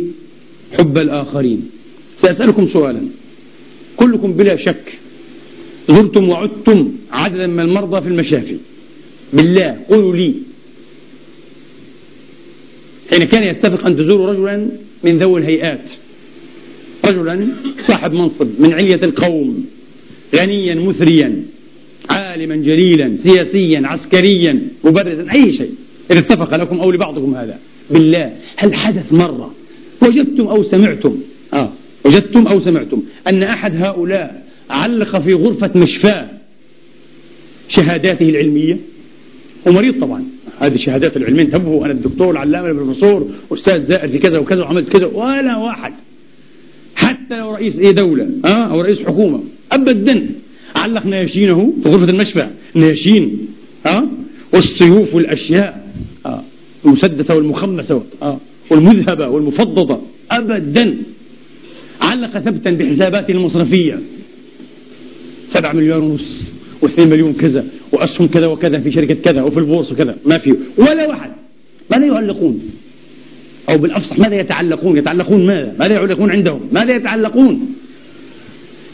حب الآخرين. سأسألكم سؤالا. كلكم بلا شك زرتم وعدتم عددا من المرضى في المشافي. بالله قولوا لي حين كان يتفق أن تزوروا رجلا من ذوي الهيئات. رجلا صاحب منصب من علية القوم غنيا مثريا عالما جليلا سياسيا عسكريا مبرزا أي شيء. إذا اتفق لكم أو لبعضكم هذا. بالله هل حدث مرة وجدتم أو سمعتم؟ آه وجدتم أو سمعتم أن أحد هؤلاء علق في غرفة مشفاه شهاداته العلمية؟ ومريض طبعا. هذه الشهادات العلمية انتبهوا أنا الدكتور العلامة البروفيسور أستاذ زائر في كذا وكذا وعملت كذا. ولا واحد. حتى لو رئيس إيه دولة آه أو رئيس حكومة ابدا علق نياشينه في غرفة المشفى. نياشين آه والسيوف والأشياء آه المسدسة والمخمسة آه والمذهبة والمفضضة ابدا علق ثبتا بحساباته المصرفية. سبعة مليون ونص. واثنين مليون كذا وأسهم كذا وكذا في شركة كذا وفي البورصة كذا ما في ولا واحد. ماذا يعلقون؟ أو بالأفصح ماذا يتعلقون؟ يتعلقون ماذا؟ ماذا يعلقون عندهم؟ ماذا يتعلقون؟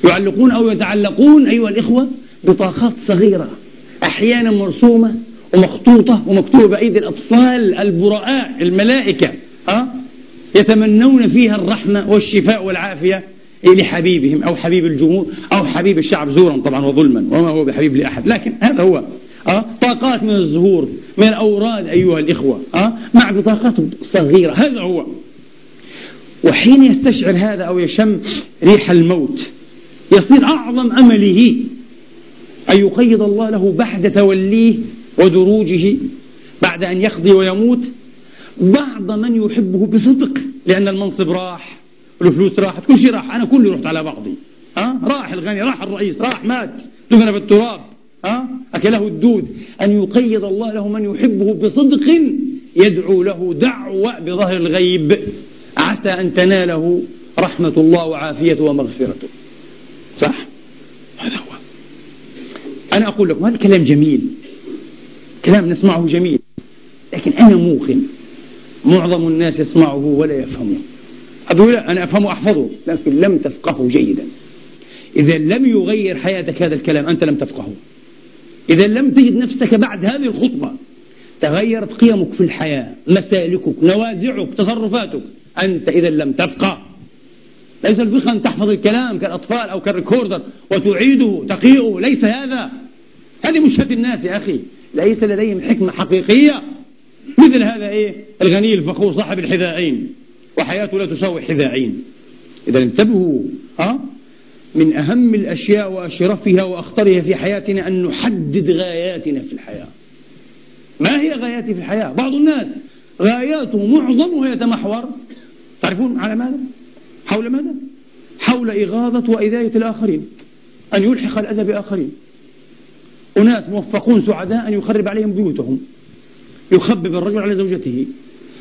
يعلقون أو يتعلقون أيها الإخوة بطاقات صغيرة أحيانا مرسومة ومخطوطة ومكتوبة بأيدي الأطفال البراء الملائكة ها يتمنون فيها الرحمة والشفاء والعافية. لحبيبهم أو حبيب الجمهور أو حبيب الشعب زورا طبعا وظلما وما هو بحبيب لأحد لكن هذا هو أه؟ طاقات من الزهور من الأوراد أيها الإخوة أه؟ مع بطاقات صغيرة هذا هو وحين يستشعر هذا أو يشم ريح الموت يصير أعظم أمله أن يقيض الله له بعد توليه ودروجه بعد أن يقضي ويموت بعض من يحبه بصدق لأن المنصب راح والفلوس راحت كل شيء راح. أنا كله رحت على بعضي. أه؟ راح الغني راح الرئيس راح مات. دفن في التراب. أه؟ أكله الدود. أن يقيض الله له من يحبه بصدق يدعو له دعوة بظهر الغيب. عسى أن تناله رحمة الله وعافيته ومغفرته. صح؟ هذا هو. أنا أقول لكم هذا كلام جميل. كلام نسمعه جميل. لكن أنا موقن. معظم الناس يسمعه ولا يفهمه. أقول أنا أفهمه أحفظه لكن لم تفقهه جيدا. إذا لم يغير حياتك هذا الكلام أنت لم تفقهه. إذا لم تجد نفسك بعد هذه الخطبة تغيرت قيمك في الحياة مسالكك نوازعك تصرفاتك. أنت إذا لم تفقه. ليس الفقه أن تحفظ الكلام كالأطفال أو كالريكوردر وتعيده تقيئه. ليس هذا. هذه مشكلة الناس يا أخي. ليس لديهم حكمة حقيقية. مثل هذا إيه؟ الغني الفخور صاحب الحذاءين وحياته لا تساوي حذاءين إذا انتبهوا ها من أهم الأشياء وأشرفها وأخطرها في حياتنا أن نحدد غاياتنا في الحياة. ما هي غاياتي في الحياة؟ بعض الناس غاياته معظمها يتمحور. تعرفون على ماذا؟ حول ماذا؟ حول إغاظة وإذاية الآخرين. أن يلحق الأذى بآخرين. أناس موفقون سعداء أن يخرب عليهم بيوتهم. يخبب الرجل على زوجته.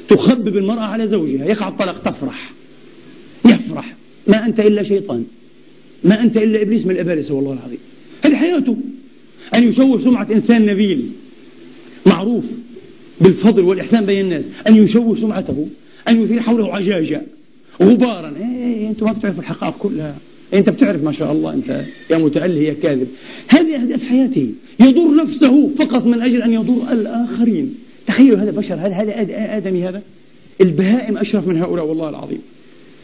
تخبب المرأة على زوجها يقع الطلاق تفرح. يفرح. ما أنت إلا شيطان. ما أنت إلا إبليس من الأبالسة والله العظيم. هذه حياته. أن يشوه سمعة إنسان نبيل معروف بالفضل والإحسان بين الناس أن يشوه سمعته أن يثير حوله عجاجة غبارا. إيه, إيه،, إيه، أنت ما بتعرف الحقائق كلها. أنت بتعرف ما شاء الله أنت يا متألي يا كاذب. هذه أهداف حياته. يضر نفسه فقط من أجل أن يضر الآخرين. تخيلوا هذا بشر هذا هذا آدمي هذا. البهائم أشرف من هؤلاء والله العظيم.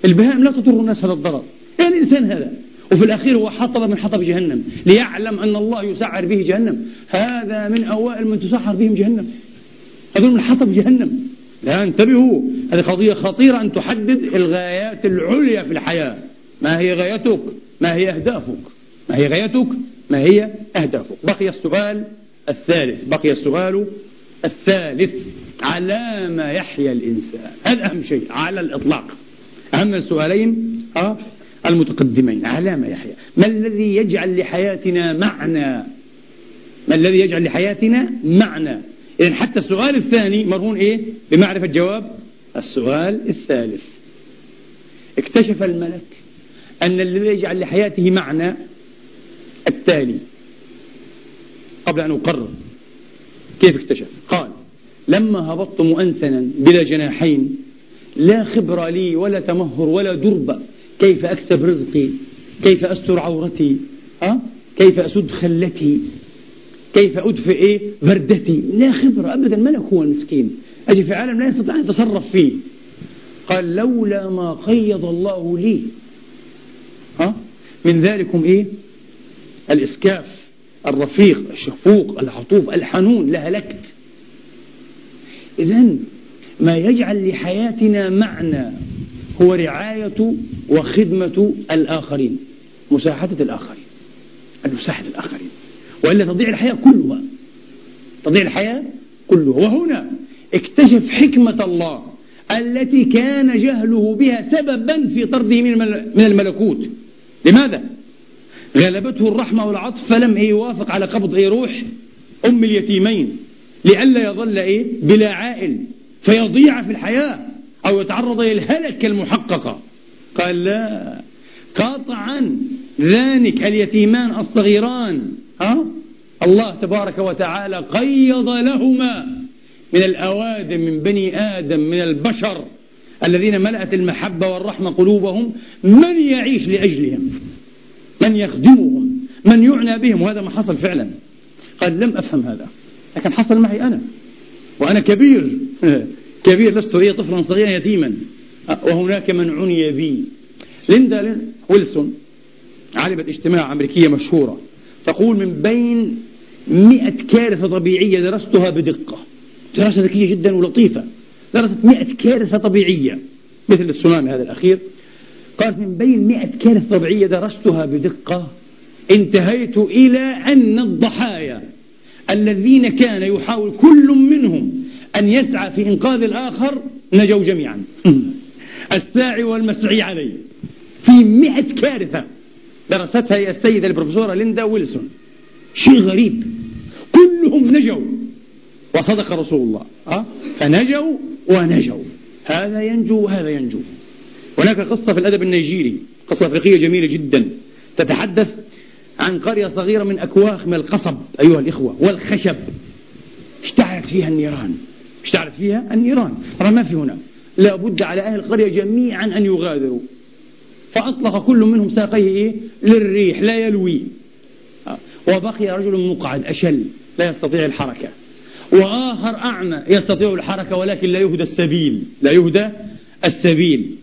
البهائم لا تضر الناس هذا الضرر. إيه الإنسان هذا. وفي الأخير هو حطب من حطب جهنم. ليعلم أن الله يسعر به جهنم. هذا من أوائل من تسعر بهم جهنم. هذول من حطب جهنم. لا انتبهوا. هذه قضية خطيرة أن تحدد الغايات العليا في الحياة. ما هي غايتك؟ ما هي أهدافك؟ ما هي غايتك؟ ما هي أهدافك؟ بقي السؤال الثالث. بقي السؤال الثالث على ما يحيا الإنسان. هذا أهم شيء على الإطلاق. أهم السؤالين أه المتقدمين. على ما يحيا. ما الذي يجعل لحياتنا معنى؟ ما الذي يجعل لحياتنا معنى؟ إذن حتى السؤال الثاني مرهون إيه؟ بمعرفة جواب السؤال الثالث. اكتشف الملك أن الذي يجعل لحياته معنى التالي. قبل أن أقرر. كيف اكتشف؟ قال لما هبطت مؤنسنا بلا جناحين لا خبر لي ولا تمهر ولا درب كيف أكسب رزقي؟ كيف أستر عورتي؟ أه؟ كيف أسد خلتي؟ كيف أدفئ إيه بردتي لا خبرة أبدا ملك هو المسكين. أجي في عالم لا يستطيع أن يتصرف فيه. قال لولا ما قيض الله لي. ها من ذلكم إيه؟ الإسكاف. الرفيق الشفوق العطوف الحنون لهلكت إذا ما يجعل لحياتنا معنى هو رعاية وخدمة الآخرين مساحة الآخرين المساحة الآخرين. وإلا تضيع الحياة كلها. تضيع الحياة كلها. وهنا اكتشف حكمة الله التي كان جهله بها سببا في طرده من الملكوت. لماذا؟ غلبته الرحمة والعطف فلم يوافق على قبض أي روح أم اليتيمين. لئلا يظل إيه بلا عائل فيضيع في الحياة أو يتعرض إلى الهلكة المحققة قال لا. قاطعا ذلك اليتيمان الصغيران. ها؟ الله تبارك وتعالى قيض لهما من الأوادم من بني آدم من البشر الذين ملأت المحبة والرحمة قلوبهم. من يعيش لأجلهم؟ من يخدمهم من يعنى بهم وهذا ما حصل فعلا. قال لم أفهم هذا. لكن حصل معي أنا. وأنا كبير. كبير لست هي طفلا صغيرا يتيما. وهناك من عني بي. ليندا ويلسون عالمة اجتماع أمريكية مشهورة تقول من بين مئة كارثة طبيعية درستها بدقة. دراسة ذكية جدا ولطيفة. درست مئة كارثة طبيعية مثل التسونامي هذا الأخير. قالت من بين مئة كارثة طبيعية درستها بدقة انتهيت إلى أن الضحايا الذين كان يحاول كل منهم أن يسعى في إنقاذ الآخر نجوا جميعا. الساعي والمسعي عليه. في مئة كارثة درستها هي السيدة البروفيسورة ليندا ويلسون. شيء غريب. كلهم نجوا. وصدق رسول الله؟ فنجوا ونجوا. هذا ينجو وهذا ينجو. هناك قصة في الأدب النيجيري قصة أفريقية جميلة جدا. تتحدث عن قرية صغيرة من أكواخ من القصب أيها الإخوة والخشب. اشتعلت فيها النيران؟ اشتعلت فيها النيران؟ ترى ما في هنا. لابد على أهل القرية جميعا أن يغادروا. فأطلق كل منهم ساقيه إيه؟ للريح لا يلوي. وبقي رجل مقعد أشل لا يستطيع الحركة. وآخر أعمى يستطيع الحركة ولكن لا يهدى السبيل. لا يهدى السبيل.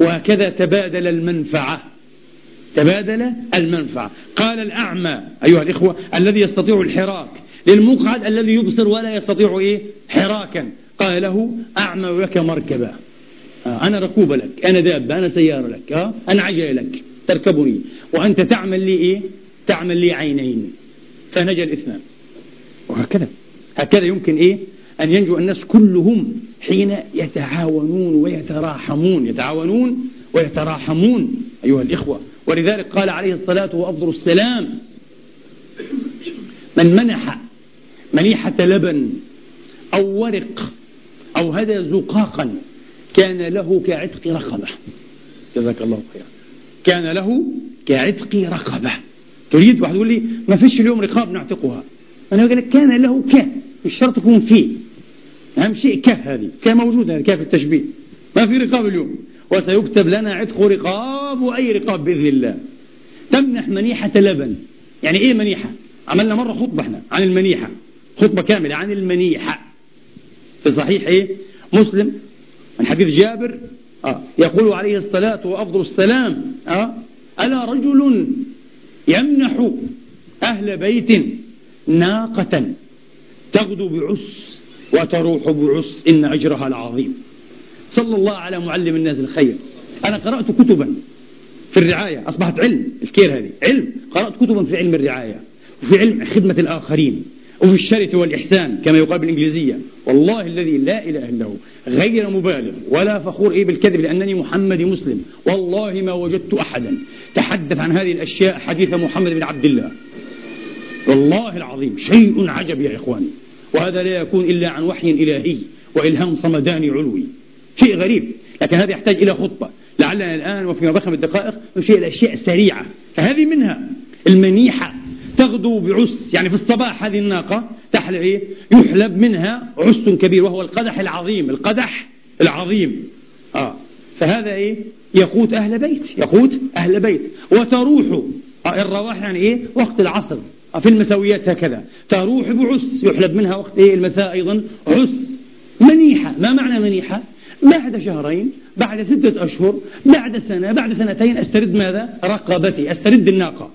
وهكذا تبادل المنفعة. تبادل المنفعة. قال الأعمى أيها الإخوة الذي يستطيع الحراك. للمقعد الذي يبصر ولا يستطيع إيه؟ حراكا. قال له أعمى لك مركبة. آه، أنا ركوب لك أنا دابة أنا سيارة لك آه، أنا عجلة لك تركبني. وأنت تعمل لي إيه؟ تعمل لي عينين. فنجا الإثنان. وهكذا. هكذا يمكن إيه؟ أن ينجو الناس كلهم حين يتعاونون ويتراحمون. يتعاونون ويتراحمون أيها الإخوة. ولذلك قال عليه الصلاة وأفضل السلام من منح منيحة لبن أو ورق أو هدى زقاقا كان له كعتق رقبة. جزاك الله خيرا. كان له كعتق رقبة. تريد واحد يقول لي ما فيش اليوم رقاب نعتقها؟ أنا أقول لك كان له ك مش شرط يكون فيه أهم شيء ك هذه ك موجودة كاف التشبيه. ما في رقاب اليوم. وسيكتب لنا عتق رقاب وأي رقاب بإذن الله. تمنح منيحة لبن. يعني إيه منيحة؟ عملنا مرة خطبة إحنا عن المنيحة. خطبة كاملة عن المنيحة. في صحيح إيه؟ مسلم من حديث جابر آه يقول عليه الصلاة وأفضل السلام آه ألا رجل يمنح أهل بيت ناقة تغدو بعس وتروح بعس إن أجرها العظيم. صلى الله على معلم الناس الخير. أنا قرأت كتبا في الرعاية. أصبحت علم الكير هذه. علم. قرأت كتبا في علم الرعاية وفي علم خدمة الآخرين وفي الشرف والإحسان كما يقال بالإنجليزية. والله الذي لا إله إلا هو. غير مبالغ ولا فخور إيه بالكذب لأنني محمد مسلم. والله ما وجدت أحدا تحدث عن هذه الأشياء حديث محمد بن عبد الله. والله العظيم شيء عجب يا إخواني. وهذا لا يكون إلا عن وحي إلهي وإلهام صمداني علوي. شيء غريب لكن هذا يحتاج إلى خطبة. لعلنا الآن وفي مضخم الدقائق نشير إلى أشياء سريعة. فهذه منها المنيحة تغدو بعس يعني في الصباح هذه الناقة تحلب إيه؟ يحلب منها عس كبير وهو القدح العظيم القدح العظيم. آه. فهذا إيه؟ يقوت أهل بيت يقوت أهل بيت. وتروح آه الرواح يعني إيه؟ وقت العصر. في المساويات هكذا. تروح بعس يحلب منها وقت إيه المساء أيضا عس. منيحة. ما معنى منيحة؟ بعد شهرين بعد ستة أشهر بعد سنة بعد سنتين أسترد ماذا؟ رقبتي أسترد الناقة.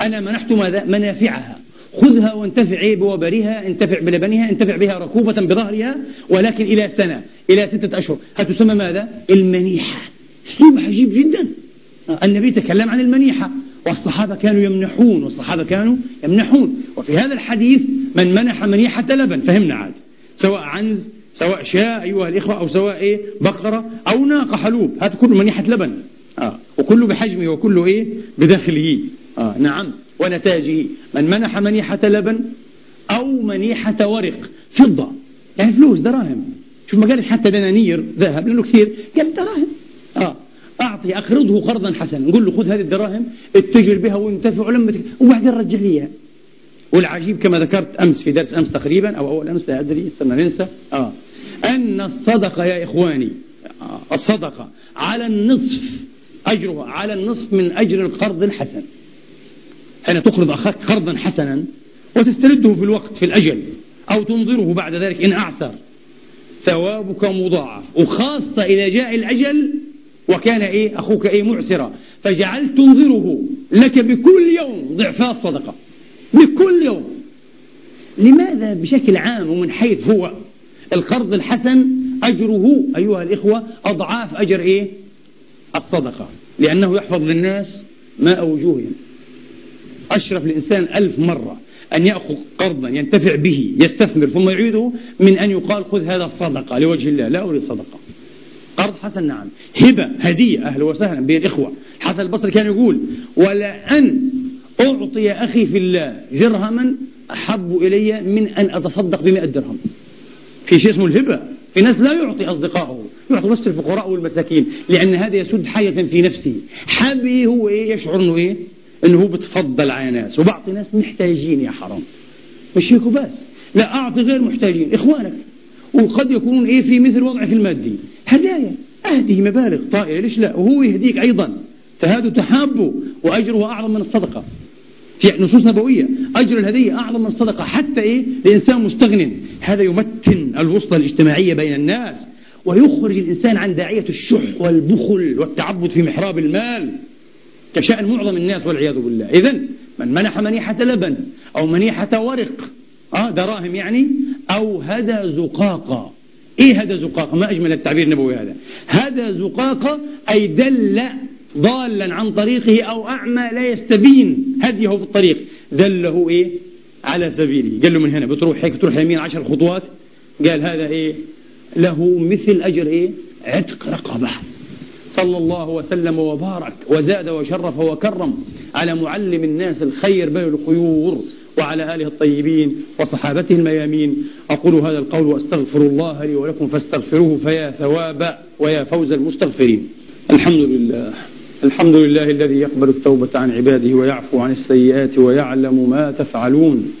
أنا منحت ماذا؟ منافعها. خذها وانتفع بوبرها انتفع بلبنها انتفع بها ركوبة بظهرها ولكن إلى سنة إلى ستة أشهر. هتسمى ماذا؟ المنيحة. اسلوب عجيب جدا؟ النبي تكلم عن المنيحة. والصحابة كانوا يمنحون والصحابة كانوا يمنحون. وفي هذا الحديث من منح منيحة لبن فهمنا عاد. سواء عنز سواء شاء أيها الإخوة أو سواء إيه بقرة أو ناقة حلوب. هذا كله منيحة لبن. آه. وكله بحجمه وكله إيه بداخله. آه. نعم. ونتاجه. من منح منيحة لبن أو منيحة ورق. فضة. يعني فلوس دراهم. شوف ما قال حتى دنانير ذهب لأنه كثير. قال دراهم. آه. أعطي أقرضه قرضا حسنا. نقول له خذ هذه الدراهم اتجر بها وانتفع ولما وبعدين رجع لي. والعجيب كما ذكرت أمس في درس أمس تقريبا أو أول أمس لا أدري صرنا ننسى. آه. أن الصدقة يا إخواني آه. الصدقة على النصف أجرها على النصف من أجر القرض الحسن. حين تقرض أخاك قرضا حسنا وتسترده في الوقت في الأجل أو تنظره بعد ذلك إن أعسر. ثوابك مضاعف وخاصة إذا جاء الأجل وكان إيه؟ أخوك إيه؟ معسرا. فجعلت تنظره لك بكل يوم. ضعفاء الصدقة. بكل يوم. لماذا بشكل عام ومن حيث هو القرض الحسن أجره أيها الإخوة أضعاف أجر إيه؟ الصدقة. لأنه يحفظ للناس ماء وجوههم أشرف الإنسان ألف مرة أن يأخذ قرضا ينتفع به يستثمر ثم يعيده من أن يقال خذ هذا الصدقة لوجه الله. لا أريد صدقة. قرض حسن نعم. هبة هدية أهلا وسهلا بين الإخوة حسن البصري كان يقول ولأن أعطي أخي في الله درهما أحب إلي من أن أتصدق بمئة درهم. في شيء اسمه الهبة. في ناس لا يعطي أصدقائه يعطي بس الفقراء والمساكين لأن هذا يسد حاجة في نفسه. حاب إيه هو إيه؟ يشعر أنه إيه؟ أنه هو بتفضل على ناس. وبعطي ناس محتاجين يا حرام. مش هيك بس لا أعطي غير محتاجين. إخوانك. وقد يكونون إيه في مثل وضعك المادي. هدايا. أهدي مبالغ طائلة ليش لا؟ وهو يهديك أيضا. فهذا تحابه وأجره أعظم من الصدقة. في نصوص نبوية أجر الهدية أعظم من الصدقة حتى إيه؟ لإنسان مستغن. هذا يمتن الوسطى الاجتماعية بين الناس ويخرج الإنسان عن داعية الشح والبخل والتعبد في محراب المال. كشأن معظم الناس والعياذ بالله. إذا من منح منيحة لبن أو منيحة ورق آه دراهم يعني أو هدى زقاقا. إيه هدى زقاقا ما أجمل التعبير النبوي هذا. هدى زقاقا أي دل ضالا عن طريقه أو أعمى لا يستبين هديه في الطريق. دله إيه؟ على سبيله. قال له من هنا؟ بتروح هيك تروح يمين عشر خطوات. قال هذا إيه؟ له مثل أجر إيه؟ عتق رقبة. صلى الله وسلم وبارك وزاد وشرف وكرم على معلم الناس الخير بين الخيور. وعلى آله الطيبين وصحابته الميامين. أقول هذا القول وأستغفر الله لي ولكم فاستغفروه فيا ثواب ويا فوز المستغفرين. الحمد لله. الحمد لله الذي يقبل التوبة عن عباده ويعفو عن السيئات ويعلم ما تفعلون.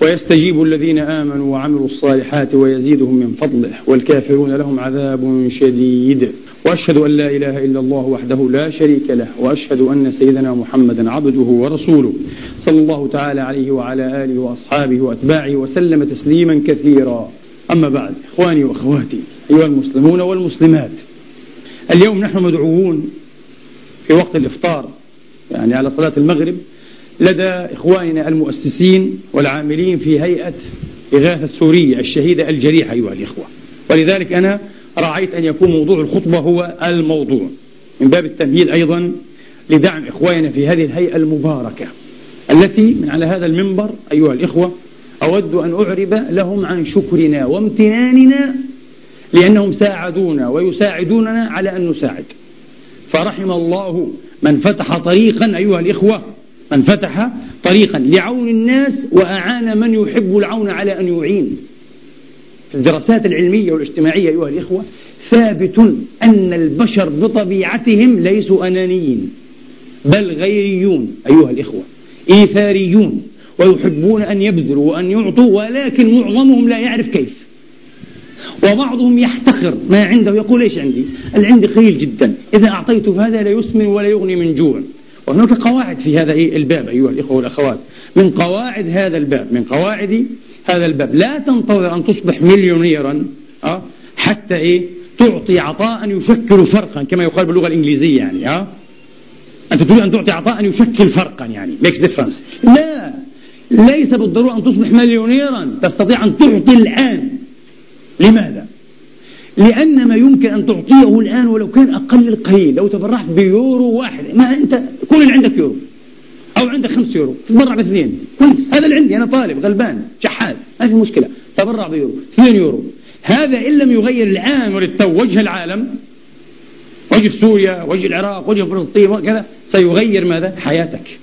ويستجيب الذين آمنوا وعملوا الصالحات ويزيدهم من فضله والكافرون لهم عذاب شديد. وأشهد أن لا إله إلا الله وحده لا شريك له وأشهد أن سيدنا محمدا عبده ورسوله صلى الله تعالى عليه وعلى آله وأصحابه وأتباعه وسلم تسليما كثيرا. أما بعد إخواني وأخواتي أيها المسلمون والمسلمات اليوم نحن مدعوون في وقت الإفطار يعني على صلاة المغرب لدى إخواننا المؤسسين والعاملين في هيئة إغاثة سورية الشهيدة الجريحة أيها الإخوة. ولذلك أنا رأيت أن يكون موضوع الخطبة هو الموضوع. من باب التمهيد أيضا لدعم إخواننا في هذه الهيئة المباركة التي من على هذا المنبر أيها الإخوة أود أن أعرب لهم عن شكرنا وامتناننا لأنهم ساعدونا ويساعدوننا على أن نساعد. فرحم الله من فتح طريقا أيها الإخوة من فتح طريقا لعون الناس وأعان من يحب العون على أن يعين. في الدراسات العلمية والاجتماعية أيها الإخوة ثابت أن البشر بطبيعتهم ليسوا أنانيين بل غيريون أيها الإخوة إيثاريون ويحبون أن يبذلوا وأن يعطوا ولكن معظمهم لا يعرف كيف. وبعضهم يحتقر ما عنده يقول إيش عندي؟ العندي قليل جدا إذا أعطيت فهذا لا يسمن ولا يغني من جوع. وهناك قواعد في هذا الباب أيها الإخوة والأخوات من قواعد هذا الباب من قواعد هذا الباب لا تنتظر أن تصبح مليونيرا أه؟ حتى إيه تعطي عطاء يشكل فرقا كما يقال باللغة الإنجليزية يعني أه؟ أنت تريد أن تعطي عطاء يشكل فرقا يعني makes difference لا ليس بالضرورة أن تصبح مليونيرا تستطيع أن تعطي الآن لماذا؟ لأن ما يمكن أن تعطيه الآن ولو كان أقل القليل. لو تبرعت بيورو واحد. ما أنت كل اللي عندك يورو. أو عندك خمس يورو. تتبرع باثنين. كويس. هذا اللي عندي. أنا طالب. غلبان. شحات ما في مشكلة. تبرع بيورو. اثنين يورو. هذا إن لم يغير الآن وللتو وجه العالم وجه سوريا وجه العراق وجه فلسطين وكذا سيغير ماذا؟ حياتك.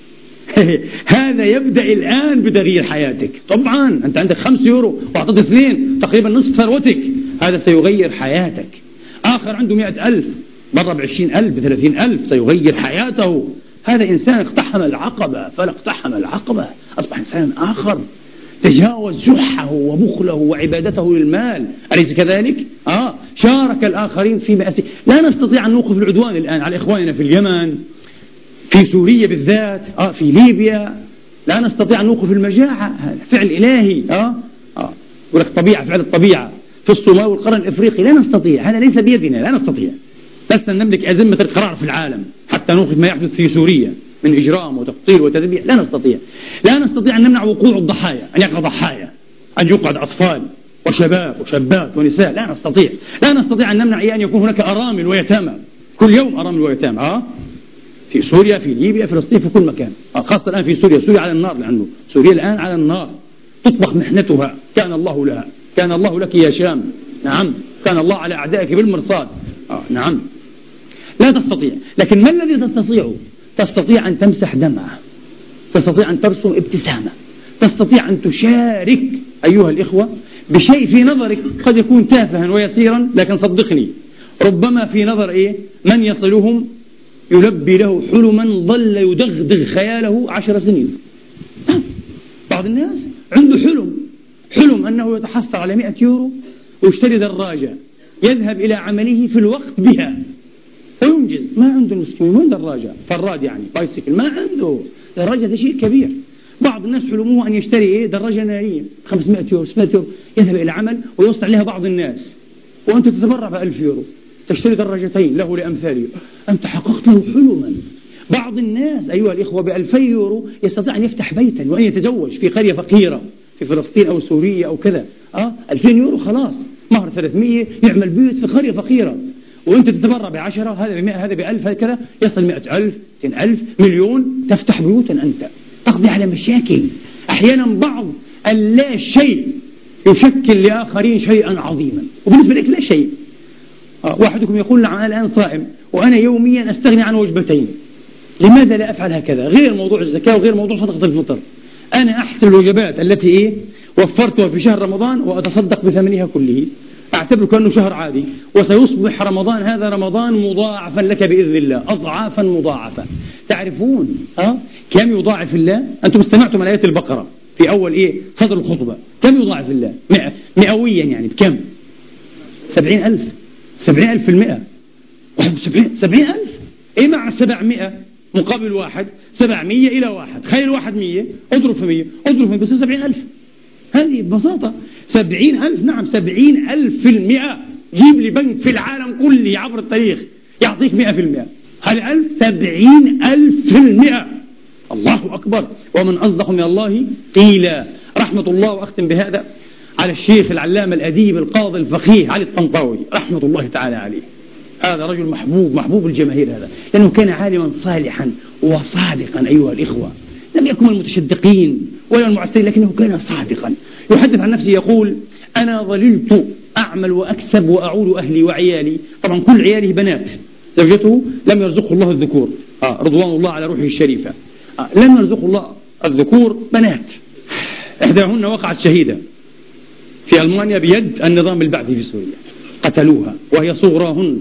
هذا يبدأ الآن بتغيير حياتك. طبعا. أنت عندك خمس يورو. وأعطيت اثنين. تقريبا نصف ثروتك. هذا سيغير حياتك. آخر عنده مئة ألف مرة بعشرين ألف بثلاثين ألف سيغير حياته. هذا إنسان اقتحم العقبة فلاقتحم العقبة. أصبح إنسان آخر. تجاوز جحه وبخله وعبادته للمال. أليس كذلك؟ آه. شارك الآخرين في مأسي. لا نستطيع أن نوقف العدوان الآن على إخواننا في اليمن في سوريا بالذات آه في ليبيا. لا نستطيع أن نوقف المجاعة. هذا فعل إلهي. آه. آه. يقول لك طبيعة فعل الطبيعة. في الصومال والقرن الإفريقي لا نستطيع هذا ليس بيدنا لا نستطيع. لسنا نملك أزمة القرار في العالم حتى نوقف ما يحدث في سوريا من إجرام وتقطير وتذبيح لا نستطيع. لا نستطيع أن نمنع وقوع الضحايا أن يقع ضحايا أن يقعد أطفال وشباب وشابات ونساء لا نستطيع. لا نستطيع أن نمنع أن يكون هناك أرامل ويتامى. كل يوم أرامل ويتامى آه؟ في سوريا في ليبيا في فلسطين في كل مكان. آه خاصة الآن في سوريا سوريا على النار لأنه سوريا الآن على النار تطبخ محنتها كان الله لها. كان الله لك يا شام. نعم. كان الله على أعدائك بالمرصاد. آه نعم. لا تستطيع. لكن ما الذي تستطيع؟ تستطيع أن تمسح دمعة. تستطيع أن ترسم ابتسامة. تستطيع أن تشارك أيها الإخوة بشيء في نظرك قد يكون تافها ويسيرا لكن صدقني ربما في نظر إيه؟ من يصلهم؟ يلبي له حلما ظل يدغدغ خياله عشر سنين. بعض الناس عنده حلم. حلم أنه يتحصل على مئة يورو ويشتري دراجة يذهب إلى عمله في الوقت بها. وينجز ما عنده المسكين وين دراجة؟ فراد يعني بايسكل ما عنده. دراجة هذا شيء كبير. بعض الناس حلموه أن يشتري إيه؟ دراجة نارية. 500 يورو 600 يورو. يذهب إلى عمل ويوصل عليها بعض الناس. وأنت تتبرع ب 1000 يورو. تشتري دراجتين له لأمثاله. أنت حققت له حلما. بعض الناس أيها الإخوة بألفي يورو يستطيع أن يفتح بيتا وأن يتزوج في قرية فقيرة. في فلسطين أو سوريا أو كذا أه؟ 2000 يورو خلاص. مهر 300 يعمل بيت في قرية فقيرة. وأنت تتبرع بعشرة هذا بمئة هذا بألف هذا كذا يصل مئة ألف مئتين ألف مليون. تفتح بيوتا أنت. تقضي على مشاكل. أحيانا بعض اللا شيء يشكل لآخرين شيئا عظيما. وبالنسبة لك لا شيء. آه، واحدكم يقول نعم أنا الآن صائم وأنا يوميا أستغني عن وجبتين. لماذا لا أفعل هكذا؟ غير موضوع الزكاة وغير موضوع صدقة الفطر. أنا أحسن الوجبات التي إيه؟ وفرتها في شهر رمضان وأتصدق بثمنها كله. أعتبره كأنه شهر عادي. وسيصبح رمضان هذا رمضان مضاعفا لك بإذن الله. أضعافا مضاعفة تعرفون أه؟ كم يضاعف الله؟ أنتم استمعتم على آية البقرة في أول إيه؟ صدر الخطبة. كم يضاعف الله؟ مئويا يعني. بكم؟ سبعين ألف. سبعين ألف في المئة. سبعين, ألف؟ إيه معنى سبعمائة مقابل واحد سبعمية إلى واحد. خير واحد مية. اضرب في مية. اضرب في مية. بس سبعين ألف. هذه ببساطة. سبعين ألف. نعم سبعين ألف في المئة. جيب لي بنك في العالم كله عبر التاريخ. يعطيك مئة في المئة. هل ألف؟ سبعين ألف في المئة. الله أكبر. ومن أصدق من الله قيل رحمة الله وأختم بهذا على الشيخ العلامة الأديب القاضي الفقيه علي الطنطاوي. رحمة الله تعالى عليه. هذا رجل محبوب محبوب الجماهير هذا. لأنه كان عالما صالحا وصادقا أيها الإخوة. لم يكن من المتشدقين ولا المعسرين لكنه كان صادقا. يحدث عن نفسه يقول أنا ظللت أعمل وأكسب وأعول أهلي وعيالي. طبعا كل عياله بنات. زوجته لم يرزقه الله الذكور. آه رضوان الله على روحه الشريفة. آه لم يرزقه الله الذكور بنات. إحداهن وقعت شهيدة. في ألمانيا بيد النظام البعثي في سوريا. قتلوها وهي صغراهن.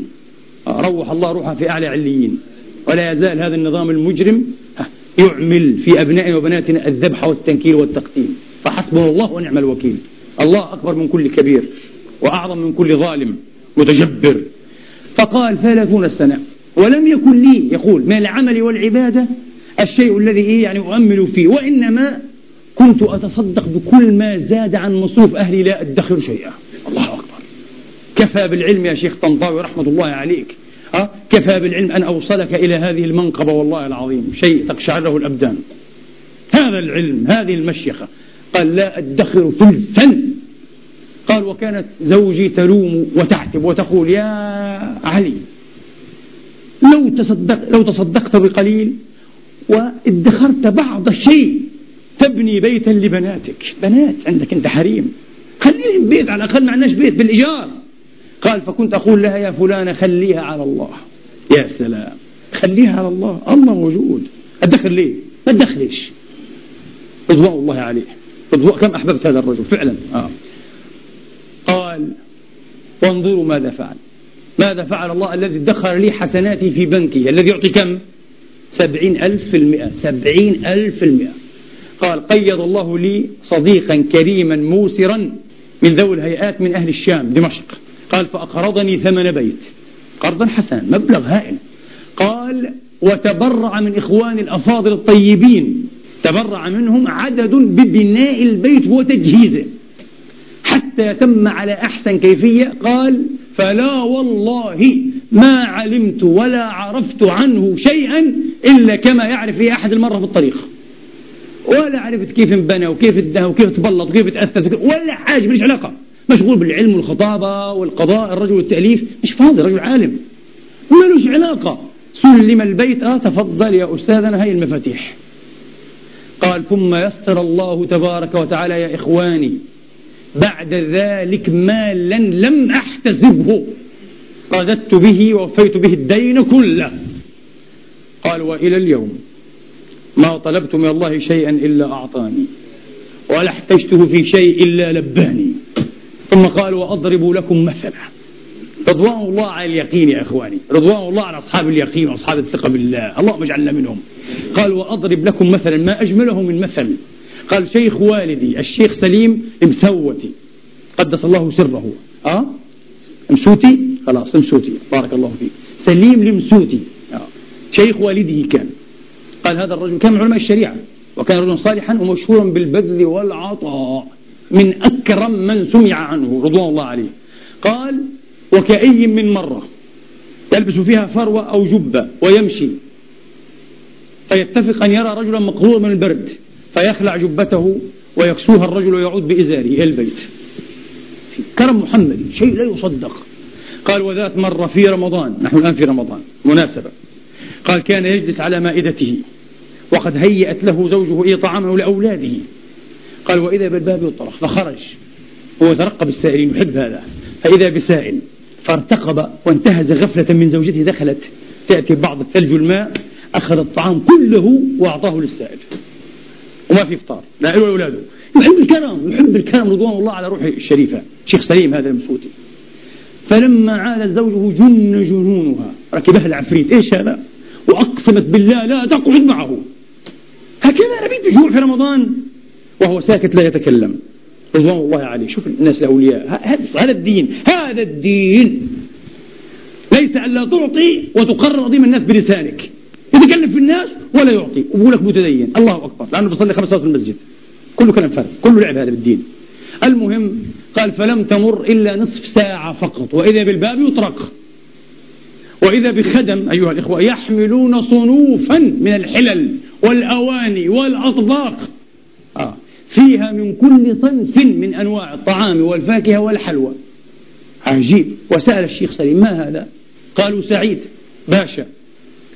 روح الله روحها في أعلى عليين. ولا يزال هذا النظام المجرم يعمل في أبنائنا وبناتنا الذبح والتنكيل والتقتيل. فحسبنا الله ونعم الوكيل. الله أكبر من كل كبير وأعظم من كل ظالم متجبر. فقال ثلاثون سنة ولم يكن لي يقول من العمل والعبادة الشيء الذي إيه يعني أؤمل فيه وإنما كنت أتصدق بكل ما زاد عن مصروف أهلي لا أدخر شيئا. الله أكبر. كفى بالعلم يا شيخ طنطاوي رحمة الله عليك. أه؟ كفى بالعلم أن أوصلك إلى هذه المنقبة والله العظيم. شيء تقشعر له الأبدان. هذا العلم هذه المشيخة. قال لا أدخر فلسا قال وكانت زوجي تلوم وتعتب وتقول يا علي لو تصدق لو تصدقت بقليل وادخرت بعض الشيء تبني بيتا لبناتك. بنات عندك أنت حريم. خليهم بيت على الأقل ما عندناش بيت بالإيجار. قال فكنت أقول لها يا فلانة خليها على الله. يا سلام. خليها على الله. الله موجود. ادخر ليه؟ ما تدخليش رضوان الله عليه. رضوان كم أحببت هذا الرجل؟ فعلا. آه. قال وانظروا ماذا فعل. ماذا فعل الله الذي ادخر لي حسناتي في بنكه الذي يعطي كم؟ سبعين ألف في المئة. سبعين ألف في المئة. قال قيض الله لي صديقا كريما موسرا من ذوي الهيئات من أهل الشام دمشق. قال فأقرضني ثمن بيت. قرضا حسنا مبلغ هائل. قال وتبرع من إخوان الأفاضل الطيبين. تبرع منهم عدد ببناء البيت وتجهيزه. حتى يتم على أحسن كيفية. قال فلا والله ما علمت ولا عرفت عنه شيئا إلا كما يعرف أي أحد المرة في الطريق. ولا عرفت كيف انبنى وكيف ادها وكيف تبلط وكيف تأثث ولا حاجة ماليش علاقة. مشغول بالعلم والخطابة والقضاء الرجل والتأليف. مش فاضي رجل عالم. مالوش علاقة. سلم البيت. آه تفضل يا أستاذنا هاي المفاتيح. قال ثم يسر الله تبارك وتعالى يا إخواني بعد ذلك مالا لم أحتسبه. رددت به ووفيت به الدين كله. قال وإلى اليوم ما طلبت من الله شيئا إلا أعطاني ولا احتجته في شيء إلا لباني. ثم قال وأضرب لكم مثلا. رضوان الله على اليقين يا إخواني. رضوان الله على أصحاب اليقين وأصحاب الثقة بالله. اللهم اجعلنا منهم. قال وأضرب لكم مثلا. ما أجمله من مثل. قال شيخ والدي الشيخ سليم مسوتي قدس الله سره. أه؟ مسوتي خلاص مسوتي بارك الله فيك. سليم المسوتي. أه؟ شيخ والده كان. قال هذا الرجل كان من علماء الشريعة. وكان رجلا صالحا ومشهورا بالبذل والعطاء. من أكرم من سمع عنه رضوان الله عليه. قال وكأي من مرة يلبس فيها فروة أو جبة ويمشي فيتفق أن يرى رجلا مقهورا من البرد فيخلع جبته ويكسوها الرجل ويعود بإزاره إلى البيت. كرم محمد شيء لا يصدق. قال وذات مرة في رمضان نحن الآن في رمضان مناسبة. قال كان يجلس على مائدته وقد هيأت له زوجه إيه طعامه لأولاده. قال وإذا بالباب يطرق فخرج. هو ترقب السائلين يحب هذا. فإذا بسائل فارتقب وانتهز غفلة من زوجته دخلت. تأتي بعض الثلج والماء أخذ الطعام كله وأعطاه للسائل. وما في إفطار. لا ولا أولاده يحب الكرم يحب الكرم رضوان الله على روحه الشريفة. شيخ سليم هذا المسوتي فلما عاد زوجه جن جنونها. ركبها العفريت. إيش هذا؟ وأقسمت بالله لا تقعد معه. هكذا نبي جوع في رمضان. وهو ساكت لا يتكلم. رضوان الله عليه شوف الناس الأولياء هذا الدين هذا الدين. ليس أن لا تعطي وتقرر ضمن الناس بلسانك. يتكلم في الناس ولا يعطي وبقول لك متدين. الله أكبر. لأنه بيصلي خمس صلوات في المسجد. كله كلام فارغ كله لعب هذا بالدين. المهم قال فلم تمر إلا نصف ساعة فقط وإذا بالباب يطرق. وإذا بخدم أيها الإخوة يحملون صنوفا من الحلل والأواني والأطباق. فيها من كل صنف من أنواع الطعام والفاكهة والحلوى. عجيب. وسأل الشيخ سليم ما هذا؟ قالوا سعيد باشا.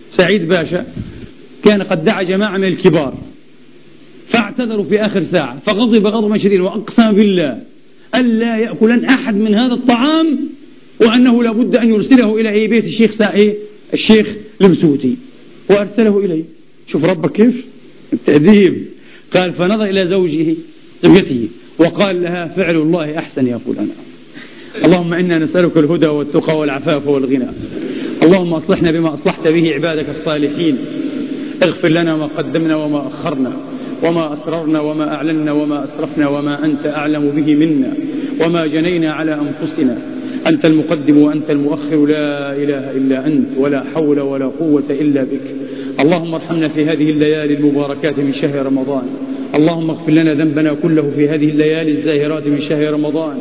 سعيد باشا كان قد دعا جماعة من الكبار فاعتذروا في آخر ساعة فغضب غضبا شديدا وأقسم بالله ألا يأكلن أحد من هذا الطعام وأنه لابد أن يرسله إلى بيت الشيخ سائي الشيخ المسوتي وأرسله إليه. شوف ربك كيف؟ التأديب. قال فنظر إلى زوجه زوجته وقال لها فعل الله أحسن يا فلان. اللهم إنا نسألك الهدى والتقى والعفاف والغنى. اللهم أصلحنا بما أصلحت به عبادك الصالحين. اغفر لنا ما قدمنا وما أخرنا وما أسررنا وما أعلنا وما أسرفنا وما أنت أعلم به منا وما جنينا على أنفسنا. أنت المقدم وأنت المؤخر لا إله إلا أنت ولا حول ولا قوة إلا بك. اللهم ارحمنا في هذه الليالي المباركات من شهر رمضان. اللهم اغفر لنا ذنبنا كله في هذه الليالي الزاهرات من شهر رمضان.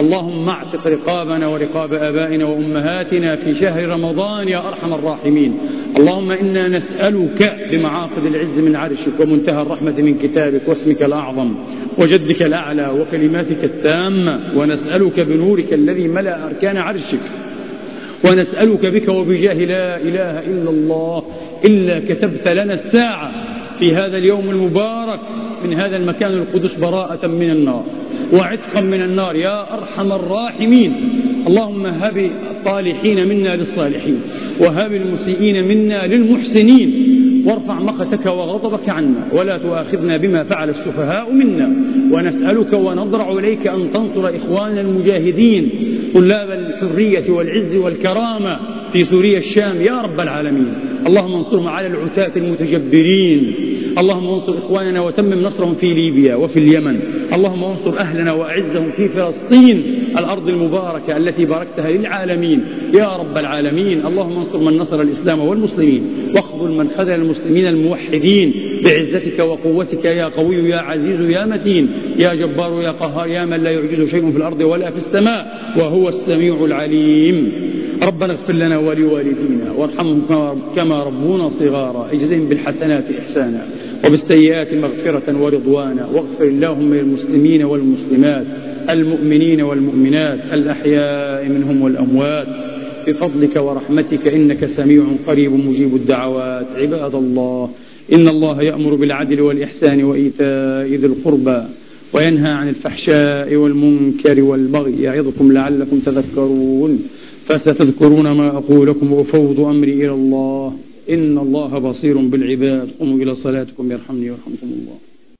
اللهم اعتق رقابنا ورقاب آبائنا وأمهاتنا في شهر رمضان يا أرحم الراحمين. اللهم إنا نسألك بمعاقد العز من عرشك ومنتهى الرحمة من كتابك واسمك الأعظم وجدك الأعلى وكلماتك التامة. ونسألك بنورك الذي ملأ أركان عرشك. ونسألك بك وبجاه لا إله إلا الله إلا كتبت لنا الساعة في هذا اليوم المبارك. من هذا المكان القدس براءة من النار وعتقا من النار. يا أرحم الراحمين. اللهم هب الطالحين منا للصالحين وهب المسيئين منا للمحسنين. وارفع مقتك وغضبك عنا ولا تؤاخذنا بما فعل السفهاء منا. ونسألك ونضرع إليك أن تنصر إخواننا المجاهدين طلاب الحرية والعز والكرامة في سوريا الشام. يا رب العالمين. اللهم انصرهم على العتاة المتجبرين. اللهم انصر إخواننا وتمم نصرهم في ليبيا وفي اليمن. اللهم انصر أهلنا وأعزهم في فلسطين الأرض المباركة التي باركتها للعالمين. يا رب العالمين اللهم انصر من نصر الإسلام والمسلمين واخذل من خذل المسلمين الموحدين. بعزتك وقوتك يا قوي يا عزيز يا متين يا جبار يا قهار يا من لا يعجز شيء في الأرض ولا في السماء وهو السميع العليم. ربنا اغفر لنا ولوالدينا وارحمهم كما ربونا صغارا. اجزهم بالحسنات إحسانا وبالسيئات مغفرة ورضوانا. واغفر اللهم للمسلمين والمسلمات المؤمنين والمؤمنات الأحياء منهم والأموات. بفضلك ورحمتك إنك سميع قريب مجيب الدعوات. عباد الله إن الله يأمر بالعدل والإحسان وإيتاء ذي القربى وينهى عن الفحشاء والمنكر والبغي يعظكم لعلكم تذكرون فستذكرون ما أقول لكم وأفوض أمري إلى الله إن الله بصير بالعباد قوموا إلى صلاتكم يرحمني ويرحمكم الله